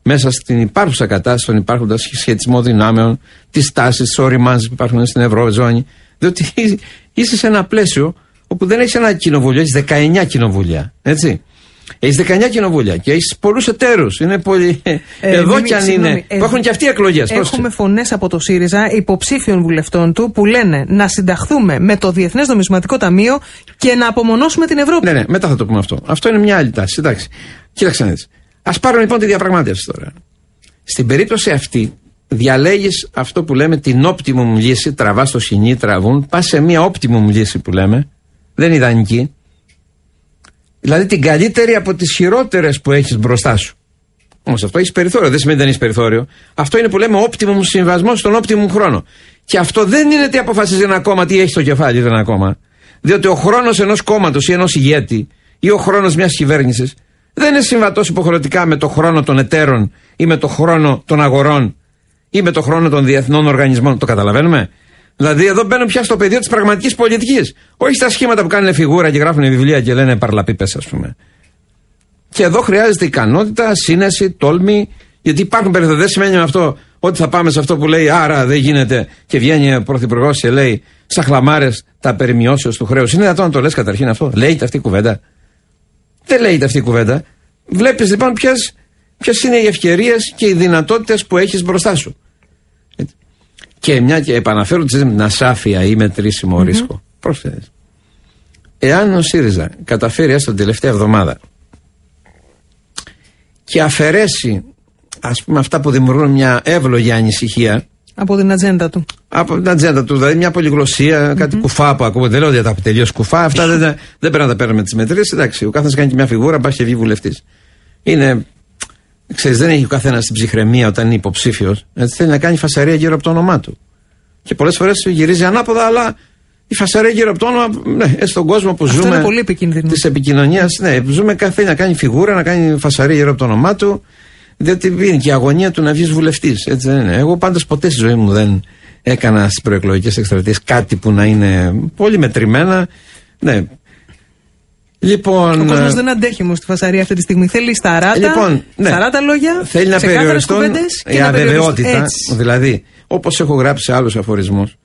μέσα στην υπάρχουσα κατάσταση, στον υπάρχοντα σχετισμό δυνάμεων, τις τάσεις, τις οριμάνσεις που υπάρχουν στην Ευρωζώνη. Διότι είσαι σε ένα πλαίσιο όπου δεν έχεις ένα κοινοβούλιο, έχεις 19 κοινοβούλια. Έτσι. Έχεις 19 κοινοβούλια και έχεις πολλούς εταίρους. Είναι πολύ. Ε, Εδώ κι αν είναι. Ε, που έχουν και αυτοί οι εκλογέ. Έχουμε φωνές από το ΣΥΡΙΖΑ υποψήφιων βουλευτών του που λένε να συνταχθούμε με το Διεθνές Νομισματικό Ταμείο και να απομονώσουμε την Ευρώπη. Ναι, ναι, μετά θα το πούμε αυτό. Αυτό είναι μια άλλη τάση. Εντάξει. Κοίταξε να δεις. Α πάρουμε λοιπόν τη διαπραγμάτευση τώρα. Στην περίπτωση αυτή, διαλέγεις αυτό που λέμε την optimum λύση. Τραβάς το σινί, τραβούν. Πας σε μια optimum λύση που λέμε. Δεν είναι ιδανική Δηλαδή την καλύτερη από τις χειρότερες που έχεις μπροστά σου. Όμως αυτό έχεις περιθώριο. Δεν σημαίνει ότι δεν έχεις περιθώριο. Αυτό είναι που λέμε optimum συμβασμός στον optimum χρόνο. Και αυτό δεν είναι τι αποφασίζει ένα κόμμα, τι έχει στο κεφάλι του ένα κόμμα. Διότι ο χρόνος ενός κόμματος ή ενός ηγέτη ή ο χρόνος μιας κυβέρνησης δεν είναι συμβατός υποχρεωτικά με το χρόνο των εταίρων ή με το χρόνο των αγορών ή με το χρόνο των διεθνών οργανισμών. Το καταλαβαίνουμε; Δηλαδή εδώ μπαίνουν πια στο πεδίο της πραγματικής πολιτικής. Όχι στα σχήματα που κάνουν φιγούρα και γράφουν βιβλία και λένε παρλαπίπες, ας πούμε. Και εδώ χρειάζεται ικανότητα, σύνεση, τόλμη, γιατί υπάρχουν περιθώρια. Δεν σημαίνει αυτό ότι θα πάμε σε αυτό που λέει Άρα δεν γίνεται και βγαίνει ο Πρωθυπουργός και λέει Σαν χλαμάρες τα περιμειώσεω του χρέους. Είναι δυνατόν να το λες καταρχήν αυτό. Λέγεται αυτή η κουβέντα. Δεν λέγεται αυτή η κουβέντα. Βλέπεις λοιπόν ποιες είναι οι ευκαιρίες και οι δυνατότητες που έχεις μπροστά σου. Και μια και επαναφέρω την ασάφεια ή μετρήσιμο mm-hmm. ρίσκο. Πρόσφερε. Εάν ο ΣΥΡΙΖΑ καταφέρει έστω την τελευταία εβδομάδα και αφαιρέσει ας πούμε αυτά που δημιουργούν μια εύλογη ανησυχία από την ατζέντα του. Από την ατζέντα του, δηλαδή μια πολυγλωσία, mm-hmm. κάτι κουφά που ακούω. Δεν λέω ότι τα τελείω κουφά. Αυτά δεν, δεν πρέπει να τα παίρνουμε τις μετρήσεις. Εντάξει, ο καθένας κάνει και μια φιγούρα, πα και βγει βουλευτής. Είναι Ξέρεις, δεν έχει ο καθένας την ψυχραιμία όταν είναι υποψήφιος. Θέλει να κάνει φασαρία γύρω από το όνομά του. Και πολλές φορές γυρίζει ανάποδα, αλλά η φασαρία γύρω από το όνομα, ναι, στον κόσμο που Αυτό ζούμε. Είναι πολύ επικίνδυνο. Της επικοινωνίας, ναι, ζούμε κάθε να κάνει φιγούρα, να κάνει φασαρία γύρω από το όνομά του. Διότι είναι και η αγωνία του να βγεις βουλευτής. Έτσι δεν είναι. Εγώ πάντως ποτέ στη ζωή μου δεν έκανα στις προεκλογικές εκστρατείες κάτι που να είναι πολύ μετρημένα. Ναι, Λοιπόν, ο κόσμος ε, δεν αντέχει όμως τη φασαρία αυτή τη στιγμή. Θέλει σταράτα, λοιπόν, ναι. σταράτα λόγια, θέλει να περιοριστούν η αβεβαιότητα. Δηλαδή, όπως έχω γράψει σε άλλους αφορισμούς,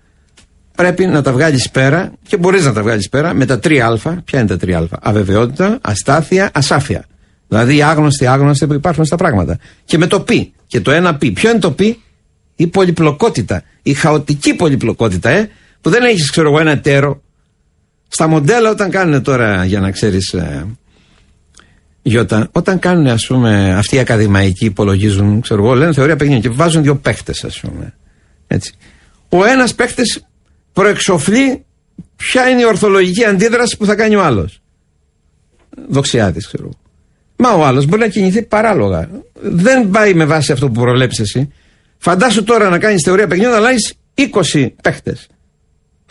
πρέπει να τα βγάλεις πέρα και μπορείς να τα βγάλεις πέρα με τα 3α. Ποια είναι τα 3α, Αβεβαιότητα, αστάθεια, ασάφεια. Δηλαδή οι άγνωστοι άγνωστοι που υπάρχουν στα πράγματα. Και με το π. Και το ένα π. Ποιο είναι το π, η πολυπλοκότητα. Η χαοτική πολυπλοκότητα, ε, που δεν έχεις, ξέρω εγώ, ένα τέρο στα μοντέλα όταν κάνουν τώρα, για να ξέρεις, ε, Γιώτα, όταν κάνουν ας πούμε αυτοί οι ακαδημαϊκοί υπολογίζουν, ξέρω εγώ, λένε θεωρία παιχνίδια και βάζουν δύο παίχτες ας πούμε. Έτσι. Ο ένας παίχτης προεξοφλεί ποια είναι η ορθολογική αντίδραση που θα κάνει ο άλλος. Δοξιάτης ξέρω εγώ. Μα ο άλλος μπορεί να κινηθεί παράλογα. Δεν πάει με βάση αυτό που προβλέψεις εσύ. Φαντάσου τώρα να κάνεις θεωρία παιχνίδια αλλά έχεις 20 παίχτες.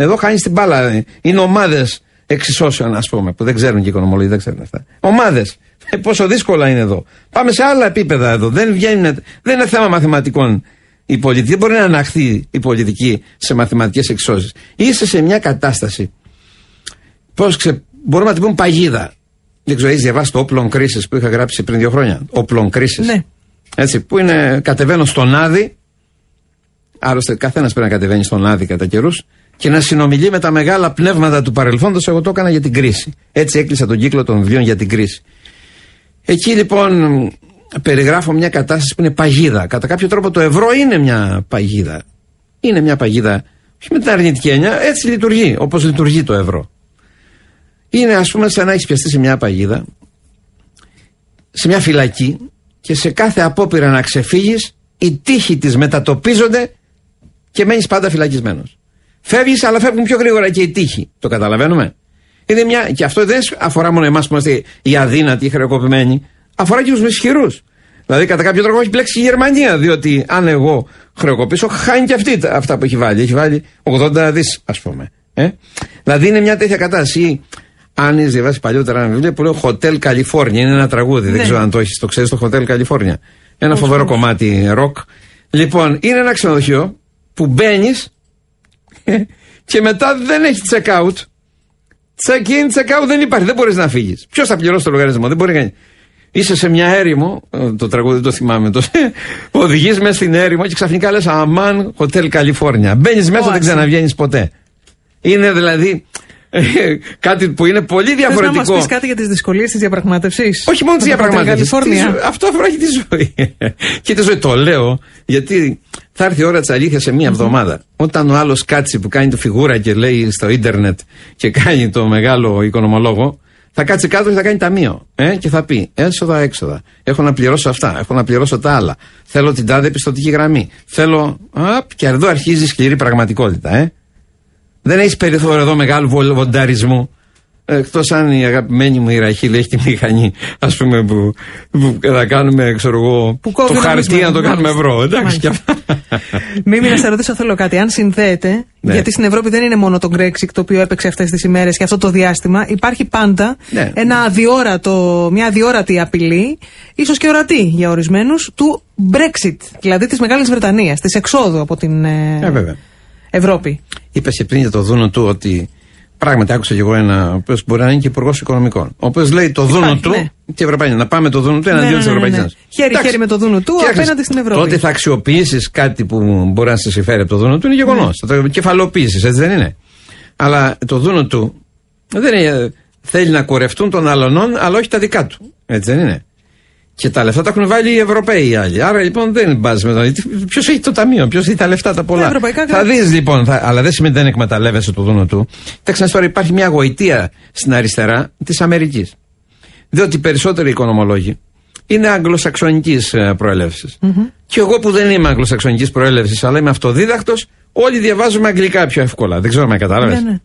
Εδώ χάνεις την μπάλα. Είναι ομάδες εξισώσεων, ας πούμε, που δεν ξέρουν και οι οικονομολόγοι, δεν ξέρουν αυτά. Ομάδες. Ε, πόσο δύσκολα είναι εδώ. Πάμε σε άλλα επίπεδα εδώ. Δεν, βγαίνει, δεν είναι θέμα μαθηματικών η πολιτική. Δεν μπορεί να αναχθεί η πολιτική σε μαθηματικές εξώσει. Είσαι σε μια κατάσταση. Πώς ξε... μπορούμε να την πούμε παγίδα. Δεν ξέρω, έχεις διαβάσει το όπλων κρίσης που είχα γράψει πριν δύο χρόνια; Όπλων κρίσης. Ναι. Έτσι, που είναι κατεβαίνω στον Άδη. Άλλωστε, καθένας πρέπει να κατεβαίνει στον Άδη κατά καιρούς και να συνομιλεί με τα μεγάλα πνεύματα του παρελθόντος, εγώ το έκανα για την κρίση. Έτσι έκλεισα τον κύκλο των βιβλίων για την κρίση. Εκεί λοιπόν περιγράφω μια κατάσταση που είναι παγίδα. Κατά κάποιο τρόπο το ευρώ είναι μια παγίδα. Είναι μια παγίδα, όχι με την αρνητική έννοια, έτσι λειτουργεί, όπως λειτουργεί το ευρώ. Είναι ας πούμε σαν να έχεις πιαστεί σε μια παγίδα, σε μια φυλακή και σε κάθε απόπειρα να ξεφύγεις, οι τείχοι της μετατοπίζονται και μένεις πάντα φυλακισμένος. Φεύγεις, αλλά φεύγουν πιο γρήγορα και οι τείχοι. Το καταλαβαίνουμε. Είναι μια, και αυτό δεν αφορά μόνο εμάς που είμαστε οι αδύνατοι, οι χρεοκοπημένοι. Αφορά και τους ισχυρού. Δηλαδή, κατά κάποιο τρόπο έχει μπλέξει η Γερμανία, διότι αν εγώ χρεοκοπήσω, χάνει και αυτή αυτά που έχει βάλει. Έχει βάλει 80 δις, ας πούμε. Ε; Δηλαδή, είναι μια τέτοια κατάσταση. Αν έχει διαβάσει παλιότερα ένα βιβλίο που λέει Hotel California, είναι ένα τραγούδι. Ναι. Δεν ξέρω αν το έχει, το ξέρεις το Hotel California. Ένα φοβερό κομμάτι ροκ. Λοιπόν, είναι ένα ξενοδοχείο που μπαίνεις και μετά δεν έχει check out. Check in, check out δεν υπάρχει. Δεν μπορείς να φύγεις. Ποιος θα πληρώσει το λογαριασμό, δεν μπορεί να Είσαι σε μια έρημο, ε, το τραγούδι δεν το θυμάμαι το. Οδηγείς μέσα στην έρημο και ξαφνικά λες Αμάν Hotel California. Μπαίνεις μέσα, δεν ξαναβγαίνεις ποτέ. Είναι δηλαδή ε, κάτι που είναι πολύ διαφορετικό. Θες να μας πεις κάτι για τις δυσκολίες της διαπραγμάτευσης; Όχι μόνο της διαπραγμάτευσης. Αυτό αφορά και τη ζωή. και τη ζωή. Το λέω γιατί θα έρθει η ώρα της αλήθειας σε μία εβδομάδα. Όταν ο άλλος κάτσει που κάνει το φιγούρα και λέει στο ίντερνετ και κάνει το μεγάλο οικονομολόγο, θα κάτσει κάτω και θα κάνει ταμείο. Ε, και θα πει έσοδα, έξοδα. Έχω να πληρώσω αυτά. Έχω να πληρώσω τα άλλα. Θέλω την τάδε επιστοτική γραμμή. Θέλω. Απ, και εδώ αρχίζει η σκληρή πραγματικότητα. Ε. Δεν έχεις περιθώριο εδώ μεγάλου βονταρισμού. Εκτός αν η αγαπημένη μου η Ραχίλ έχει τη μηχανή, ας πούμε, που, που θα κάνουμε, ξέρω εγώ, το χαρτί να το κάνουμε ευρώ. Εντάξει και αυτά. Μίμη, να σε ρωτήσω, θέλω κάτι. Αν συνδέεται, ναι. γιατί στην Ευρώπη δεν είναι μόνο το Brexit το οποίο έπαιξε αυτές τις ημέρες και αυτό το διάστημα, υπάρχει πάντα ναι. ένα αδιόρατο, μια αδιόρατη απειλή, ίσως και ορατή για ορισμένους, του Brexit, δηλαδή της Μεγάλης Βρετανίας, της εξόδου από την ε, ε Ευρώπη. Είπες πριν για το δούνο του ότι Πράγματι, άκουσα και εγώ ένα, ο οποίος μπορεί να είναι και υπουργός οικονομικών. Ο οποίος λέει το δούνο του ναι. και Ευρωπαϊκή Να πάμε το δούνο του εναντίον ναι, ναι, τη Ευρωπαϊκής ναι, ναι. Χέρι-χέρι με το δούνο του απέναντι στην Ευρώπη. Τότε θα αξιοποιήσεις κάτι που μπορεί να σε συμφέρει από το δούνο του είναι γεγονός. Ναι. Θα το κεφαλοποιήσει, έτσι δεν είναι. Αλλά το δούνο του δεν είναι, θέλει να κορευτούν των αλλωνών, αλλά όχι τα δικά του. Έτσι δεν είναι. Και τα λεφτά τα έχουν βάλει οι Ευρωπαίοι οι άλλοι. Άρα λοιπόν δεν μπάζεις με τον. Ποιος έχει το ταμείο, ποιος έχει τα λεφτά τα πολλά. Τα θα δεις λοιπόν, θα, αλλά δεν σημαίνει ότι δεν εκμεταλλεύεσαι το δούνο του. Κοιτάξτε τώρα, υπάρχει μια γοητεία στην αριστερά της Αμερικής. Διότι οι περισσότεροι οικονομολόγοι είναι αγγλοσαξονικής ε, προέλευσης. Mm-hmm. Και εγώ που δεν είμαι αγγλοσαξονικής προέλευσης, αλλά είμαι αυτοδίδακτος, όλοι διαβάζουμε αγγλικά πιο εύκολα. Δεν ξέρω αν με κατάλαβες. Ναι, ναι.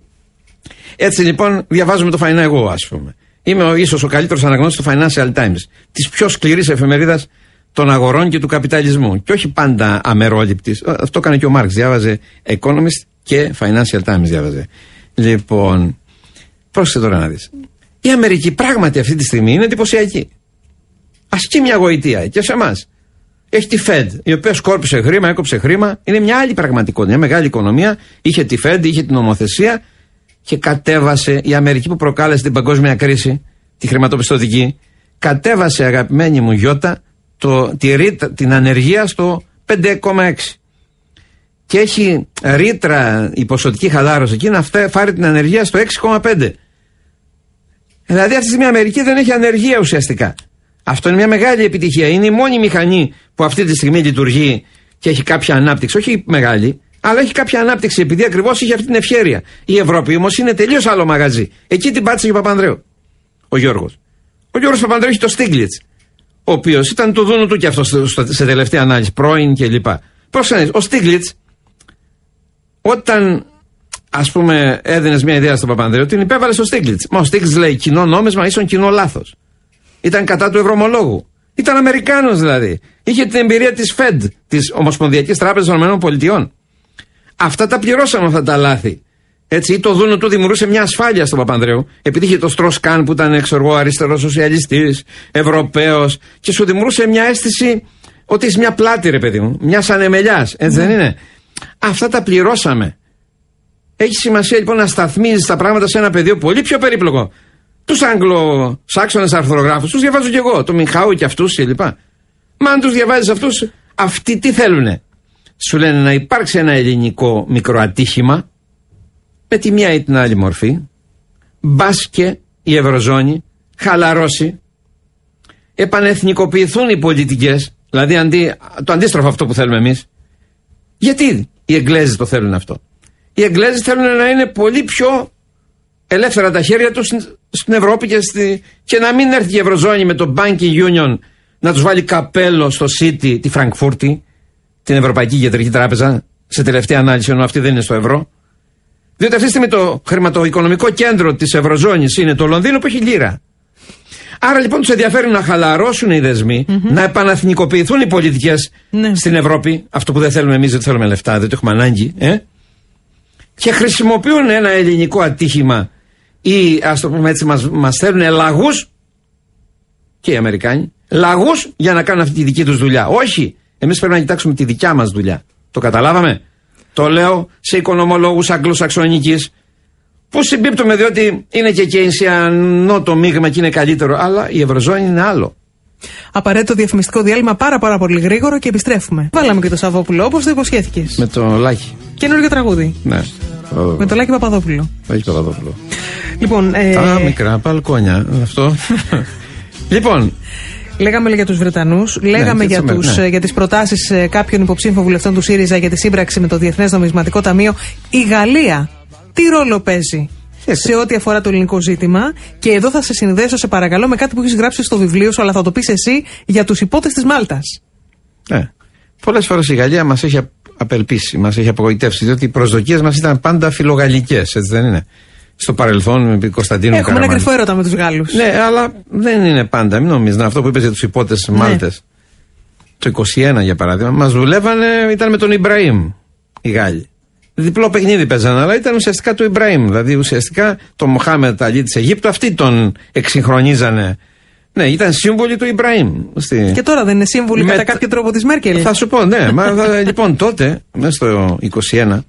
Έτσι λοιπόν διαβάζουμε το φαϊνά εγώ, ας πούμε. Είμαι ίσως ο καλύτερος αναγνώστης του Financial Times, της πιο σκληρής εφημερίδας των αγορών και του καπιταλισμού. Και όχι πάντα αμερόληπτης. Αυτό έκανε και ο Μάρξ. Διάβαζε Economist και Financial Times διάβαζε. Λοιπόν, πρόσεχε τώρα να δεις. Η Αμερική πράγματι αυτή τη στιγμή είναι εντυπωσιακή. Ασκεί μια γοητεία και σε εμάς. Έχει τη Fed, η οποία σκόρπισε χρήμα, έκοψε χρήμα. Είναι μια άλλη πραγματικότητα. Μια μεγάλη οικονομία. Είχε τη Fed, είχε την νομοθεσία και κατέβασε η Αμερική που προκάλεσε την παγκόσμια κρίση, τη χρηματοπιστωτική, κατέβασε αγαπημένη μου Γιώτα το, τη, την ανεργία στο 5,6. Και έχει ρήτρα η ποσοτική χαλάρωση εκεί να φάρει την ανεργία στο 6,5. Δηλαδή αυτή τη στιγμή η Αμερική δεν έχει ανεργία ουσιαστικά. Αυτό είναι μια μεγάλη επιτυχία. Είναι η μόνη μηχανή που αυτή τη στιγμή λειτουργεί και έχει κάποια ανάπτυξη. Όχι μεγάλη, αλλά έχει κάποια ανάπτυξη επειδή ακριβώς είχε αυτή την ευχαίρεια. Η Ευρώπη όμως είναι τελείως άλλο μαγαζί. Εκεί την πάτησε και ο Παπανδρέου. Ο Γιώργος. Ο Γιώργος Παπανδρέου έχει το Στίγκλιτ. Ο οποίος ήταν το δούνο του και αυτό σε τελευταία ανάλυση, πρώην κλπ. Πρόσεχε, ο Στίγκλιτς, όταν ας πούμε έδινες μια ιδέα στον Παπανδρέου, την υπέβαλε στο Στίγκλιτς. Μα ο Στίγκλιτς λέει κοινό νόμισμα ίσον κοινό λάθος. Ήταν κατά του ευρωομολόγου. Ήταν Αμερικάνος δηλαδή. Είχε την εμπειρία της Fed, της Ομοσπονδιακής Τράπεζας των ΗΠΑ. Αυτά τα πληρώσαμε αυτά τα λάθη. Έτσι, ή το ΔΝΤ δημιουργούσε μια ασφάλεια στον Παπανδρέου, επειδή είχε το Στρος-Καν που ήταν εγώ αριστερός σοσιαλιστής, Ευρωπαίος, και σου δημιουργούσε μια αίσθηση ότι είσαι μια πλάτη, ρε παιδί μου, μια ανεμελιάς. Έτσι δεν είναι; Αυτά τα πληρώσαμε. Έχει σημασία λοιπόν να σταθμίζεις τα πράγματα σε ένα πεδίο πολύ πιο περίπλοκο. Τους Άγγλο-Σάξονε αρθρογράφους, τους διαβάζω κι εγώ, το Μιχάου και αυτούς κλπ. Μα αν τους διαβάζεις αυτούς, αυτοί τι θέλουνε; Σου λένε να υπάρξει ένα ελληνικό μικροατύχημα με τη μία ή την άλλη μορφή. Μπας και η Ευρωζώνη χαλαρώσει. Επανεθνικοποιηθούν οι πολιτικές. Δηλαδή αντί, το αντίστροφο αυτό που θέλουμε εμείς. Γιατί οι Εγγλέζοι το θέλουν αυτό; Οι Εγγλέζοι θέλουν να είναι πολύ πιο ελεύθερα τα χέρια τους στην Ευρώπη και, στη, και να μην έρθει η Ευρωζώνη με το Banking Union να τους βάλει καπέλο στο City τη Φραγκφούρτη την Ευρωπαϊκή Κεντρική Τράπεζα σε τελευταία ανάλυση, ενώ αυτή δεν είναι στο ευρώ. Διότι αυτή τη στιγμή το χρηματοοικονομικό κέντρο της Ευρωζώνης είναι το Λονδίνο που έχει λίρα. Άρα λοιπόν τους ενδιαφέρει να χαλαρώσουν οι δεσμοι να επαναθνικοποιηθούν οι πολιτικές ναι. στην Ευρώπη. Αυτό που δεν θέλουμε εμείς, δεν θέλουμε λεφτά, δεν το έχουμε ανάγκη. Ε; Και χρησιμοποιούν ένα ελληνικό ατύχημα ή ας το πούμε έτσι, μας θέλουν λαγούς και οι Αμερικάνοι, λαγούς για να κάνουν αυτή τη δική τους δουλειά. Όχι, εμείς πρέπει να κοιτάξουμε τη δικιά μας δουλειά. Το καταλάβαμε. Το λέω σε οικονομολόγους αγγλοσαξονικής που συμπίπτουμε διότι είναι και κέινσιανό το μείγμα και είναι καλύτερο, αλλά η Ευρωζώνη είναι άλλο. Απαραίτητο διαφημιστικό διάλειμμα πάρα, πάρα πολύ γρήγορο και επιστρέφουμε. Βάλαμε και το Σαββόπουλο όπως το υποσχέθηκες. Με το Λάκη. Καινούργιο τραγούδι. Ναι. Με το Λάκη Παπαδόπουλο. Λάκη Παπαδόπουλο. Λοιπόν, ε... Τα μικρά παλκόνια. Αυτό. λοιπόν, Λέγαμε για τους Βρετανούς, λέγαμε ναι, για, τους, ναι. για τις προτάσεις ε, κάποιων υποψήφων βουλευτών του ΣΥΡΙΖΑ για τη σύμπραξη με το Διεθνές Νομισματικό Ταμείο. Η Γαλλία τι ρόλο παίζει σε ό,τι αφορά το ελληνικό ζήτημα; Και εδώ θα σε συνδέσω, σε παρακαλώ, με κάτι που έχεις γράψει στο βιβλίο σου, αλλά θα το πεις εσύ για τους υπότες της Μάλτας. Ναι. Πολλές φορές η Γαλλία μας έχει απελπίσει, μας έχει απογοητεύσει, διότι οι προσδοκίες μας ήταν πάντα φιλογαλλικές, έτσι δεν είναι; Στο παρελθόν με Κωνσταντίνο Έχουμε ένα κρυφό έρωτα με τους Γάλλους. Ναι, αλλά δεν είναι πάντα. Μην νομίζεις. Αυτό που είπες για τους υπότες ναι. Μάλτες. Το 21 για παράδειγμα. Μας δουλεύανε, ήταν με τον Ιμπραήμ οι Γάλλοι. Διπλό παιχνίδι παίζανε, αλλά ήταν ουσιαστικά του Ιμπραήμ. Δηλαδή ουσιαστικά το Μοχάμετ Αλή της Αιγύπτου, αυτοί τον εξυγχρονίζανε. Ναι, ήταν σύμβολοι του Ιμπραήμ. Στη... Και τώρα δεν είναι σύμβολοι με... κατά κάποιο τρόπο της Μέρκελ. Θα σου πω, ναι. μα, λοιπόν, τότε, μέσα στο 21,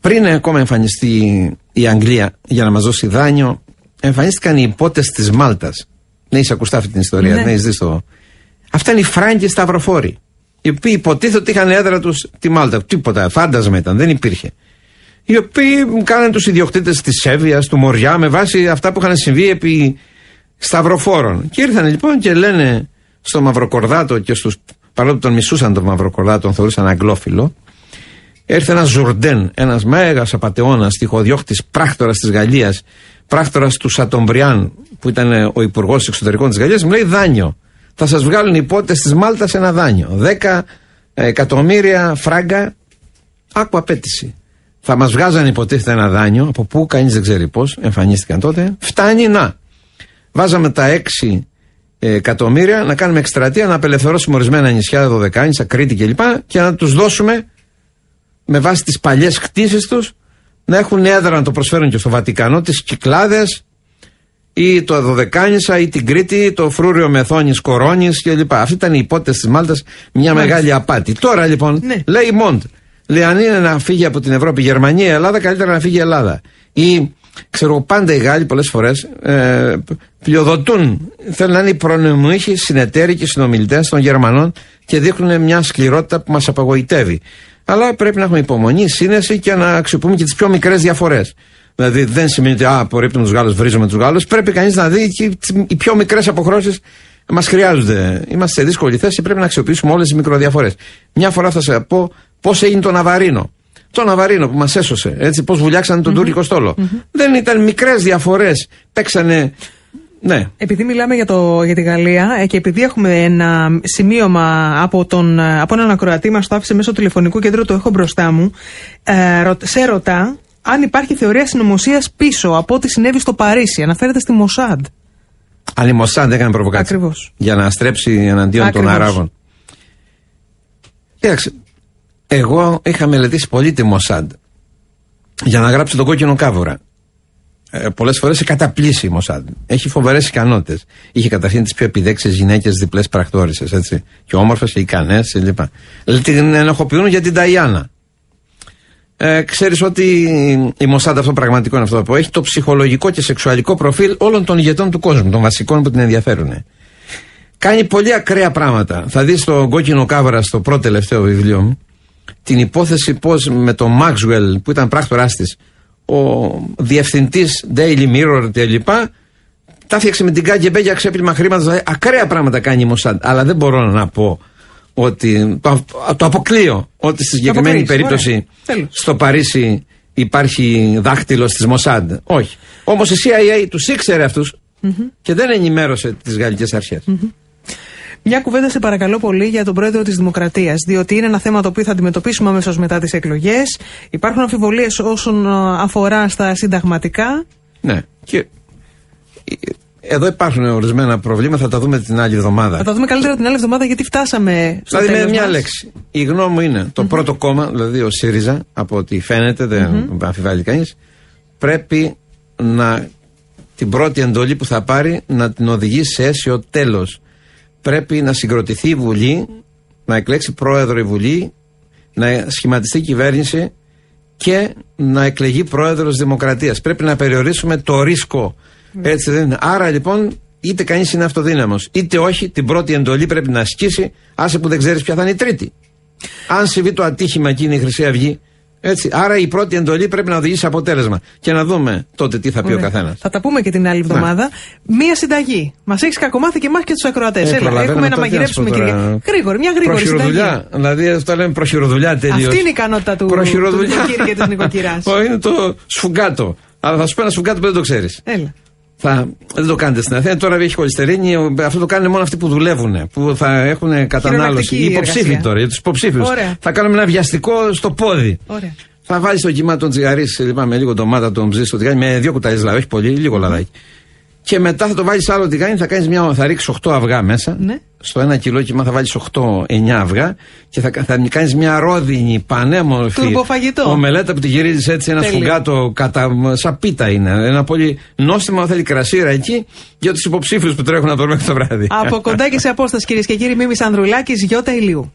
πριν ακόμα εμφανιστεί η Αγγλία για να μας δώσει δάνειο, εμφανίστηκαν οι υπότες της Μάλτας. Ναι, είσαι ακουστά αυτή την ιστορία. Ναι, ναι δει το. Αυτά είναι οι Φράγκοι Σταυροφόροι. Οι οποίοι υποτίθεται ότι είχαν έδρα τους τη Μάλτα. Τίποτα, φάντασμα ήταν, δεν υπήρχε. Οι οποίοι κάνανε τους ιδιοκτήτες της Σέβεια, του Μοριά, με βάση αυτά που είχαν συμβεί επί Σταυροφόρων. Και ήρθαν λοιπόν και λένε στο Μαυροκορδάτο και στου. Παρόλο που τον μισούσαν τον Μαυροκορδάτο, τον θεωρούσαν αγγλόφιλο, Έρθε ένας Ζουρντέν, ένας μέγας απατεώνας, τυχοδιώκτης, πράκτορας της Γαλλίας, πράκτορας του Σατομπριάν, που ήταν ο υπουργός εξωτερικών της Γαλλίας, μου λέει δάνειο. Θα σας βγάλουν οι ιππότες της Μάλτας ένα δάνειο. 10 εκατομμύρια φράγκα, άκου απαίτηση. Θα μας βγάζαν υποτίθεται ένα δάνειο, από πού κανείς δεν ξέρει πώς, εμφανίστηκαν τότε. Φτάνει να. Βάζαμε τα 6 εκατομμύρια να κάνουμε εκστρατεία, να απελευθερώσουμε ορισμένα νησιά, Δωδεκάνησα, Κρήτη κλπ. και να τους δώσουμε με βάση τις παλιές κτίσεις τους να έχουν έδρα να το προσφέρουν και στο Βατικανό, τις Κυκλάδες ή το Δωδεκάνησα ή την Κρήτη, το Φρούριο Μεθόνης Κορώνης κλπ. Αυτή ήταν η υπότες της Μάλτας, μια μεγάλη απάτη. Τώρα λοιπόν ναι. λέει η Μοντ, λέει αν είναι να φύγει από την Ευρώπη η Γερμανία, η Ελλάδα, καλύτερα να φύγει η Ελλάδα. Ή ξέρω πάντα οι Γάλλοι πολλές φορές ε, πλειοδοτούν, θέλουν να είναι οι προνομιούχοι συνεταίροι και συνομιλητές των Γερμανών και δείχνουν μια σκληρότητα που μας απογοητεύει. Αλλά πρέπει να έχουμε υπομονή, σύνεση και να αξιοποιούμε και τις πιο μικρές διαφορές. Δηλαδή δεν σημαίνει ότι απορρίπτουμε τους Γάλλους, βρίζουμε τους Γάλλους. Πρέπει κανείς να δει και οι πιο μικρές αποχρώσεις μας χρειάζονται. Είμαστε σε δύσκολη θέση, πρέπει να αξιοποιήσουμε όλες τις μικροδιαφορές. Μια φορά θα σα πω πώς έγινε το Ναβαρίνο. Το Ναβαρίνο που μας έσωσε, έτσι, πώς βουλιάξανε τον mm-hmm. τουρκικό στόλο. Mm-hmm. Δεν ήταν μικρές διαφορές. Παίξανε ναι. Επειδή μιλάμε για, το, για τη Γαλλία ε, και επειδή έχουμε ένα σημείωμα από, τον, ε, από έναν ακροατή μας το άφησε μέσω τηλεφωνικού κέντρου, το έχω μπροστά μου, ε, σε ρωτά αν υπάρχει θεωρία συνωμοσίας πίσω από ό,τι συνέβη στο Παρίσι. Αναφέρεται στη Μοσάντ. Αν η Μοσάντ έκανε προβοκάτσια. Ακριβώς. Για να στρέψει εναντίον Ακριβώς. των Αράβων. Κοίταξε. Εγώ είχα μελετήσει πολύ τη Μοσάντ για να γράψω τον κόκκινο κάβουρα ε, πολλές φορές σε καταπλήσει η Μοσάντ. Έχει φοβερές ικανότητες. Είχε καταρχήν τις πιο επιδέξει γυναίκες διπλές πρακτόρισες, έτσι. Και όμορφες και ικανές κλπ. Δηλαδή την ενοχοποιούν για την Ταϊάννα. Ε, Ξέρεις ότι η Μοσάντ αυτό πραγματικό είναι αυτό που έχει το ψυχολογικό και σεξουαλικό προφίλ όλων των ηγετών του κόσμου, των βασικών που την ενδιαφέρουν. Κάνει πολύ ακραία πράγματα. Θα δεις στο κόκκινο κάβρα στο πρώτο τελευταίο βιβλίο μου την υπόθεση πώς με τον Μάξουελ που ήταν πράκτοράς της ο διευθυντής Daily Mirror κλπ. Τα έφτιαξε με την ΚΑΚΕΜΠΕ για ξέπλυμα χρήματα. Δηλαδή, ακραία πράγματα κάνει η Μοσάντ. Αλλά δεν μπορώ να πω ότι. Το, το αποκλείω ότι στη συγκεκριμένη περίπτωση στο Παρίσι υπάρχει δάχτυλος της Μοσάντ. Όχι. Όμως η CIA τους ήξερε αυτούς και δεν ενημέρωσε τις γαλλικές αρχές. Μια κουβέντα σε παρακαλώ πολύ για τον πρόεδρο της Δημοκρατίας, διότι είναι ένα θέμα το οποίο θα αντιμετωπίσουμε αμέσως μετά τις εκλογές. Υπάρχουν αμφιβολίες όσον ε, αφορά στα συνταγματικά. Ναι. Και εδώ υπάρχουν ορισμένα προβλήματα, θα τα δούμε την άλλη εβδομάδα. Θα τα δούμε καλύτερα την άλλη εβδομάδα γιατί φτάσαμε στο Δηλαδή με μια λέξη. Η γνώμη μου είναι το πρώτο κόμμα, δηλαδή ο ΣΥΡΙΖΑ, από ό,τι φαίνεται, δεν mm-hmm. αμφιβάλλει κανείς, πρέπει να την πρώτη εντολή που θα πάρει να την οδηγήσει σε αίσιο τέλος. Πρέπει να συγκροτηθεί η Βουλή, να εκλέξει πρόεδρο η Βουλή, να σχηματιστεί η κυβέρνηση και να εκλεγεί πρόεδρος Δημοκρατίας. Πρέπει να περιορίσουμε το ρίσκο. Έτσι δεν είναι. Άρα λοιπόν είτε κανείς είναι αυτοδύναμος είτε όχι την πρώτη εντολή πρέπει να ασκήσει άσε που δεν ξέρεις ποια θα είναι η τρίτη. Αν συμβεί το ατύχημα εκείνη η Χρυσή Αυγή έτσι. Άρα η πρώτη εντολή πρέπει να οδηγήσει αποτέλεσμα. Και να δούμε τότε τι θα πει ο καθένας. Θα τα πούμε και την άλλη εβδομάδα. Μία συνταγή. Μας έχεις κακομάθει και εμάς και τους ακροατές. Ε, Έλα, έχουμε να μαγειρέψουμε κύριε. Γρήγορη, μια γρήγορη συνταγή. Δηλαδή αυτό λέμε προχειροδουλειά τελείως. Αυτή είναι η ικανότητα του, του και της νοικοκυράς. είναι το σφουγγάτο. Αλλά θα σου πω ένα σφουγγάτο που δεν το ξέρεις. Έλα. Θα, δεν το κάνετε στην Αθήνα. Τώρα έχει χολυστερίνη. Αυτό το κάνουν μόνο αυτοί που δουλεύουν. Που θα έχουν κατανάλωση. Οι υποψήφοι τώρα, για τους υποψήφιους. Θα κάνουμε ένα βιαστικό στο πόδι. Ωραία. Θα βάλεις το κύμα τον τσιγαρί λοιπόν, με λίγο ντομάτα, τον ψήσει στο τηγάνι, με δύο κουταλιές λάδι, όχι πολύ, λίγο λαδάκι. Και μετά θα το βάλεις άλλο τηγάνι, θα, κάνεις μια, θα ρίξεις 8 αυγά μέσα. Ναι. Στο ένα κιλό κύμα θα βάλεις 8-9 αυγά και θα, θα κάνεις μια ρόδινη πανέμορφη Τουρμποφαγητό. ομελέτα που τη γυρίζεις έτσι ένα σφουγγάτο κατά. σαν πίτα είναι. Ένα πολύ νόστιμο, θέλει κρασίρα εκεί για τους υποψήφιους που τρέχουν να το μέχρι το βράδυ. Από κοντά και σε απόσταση κυρίες και κύριοι, Μίμης Ανδρουλάκης, Γιώτα Ηλίου.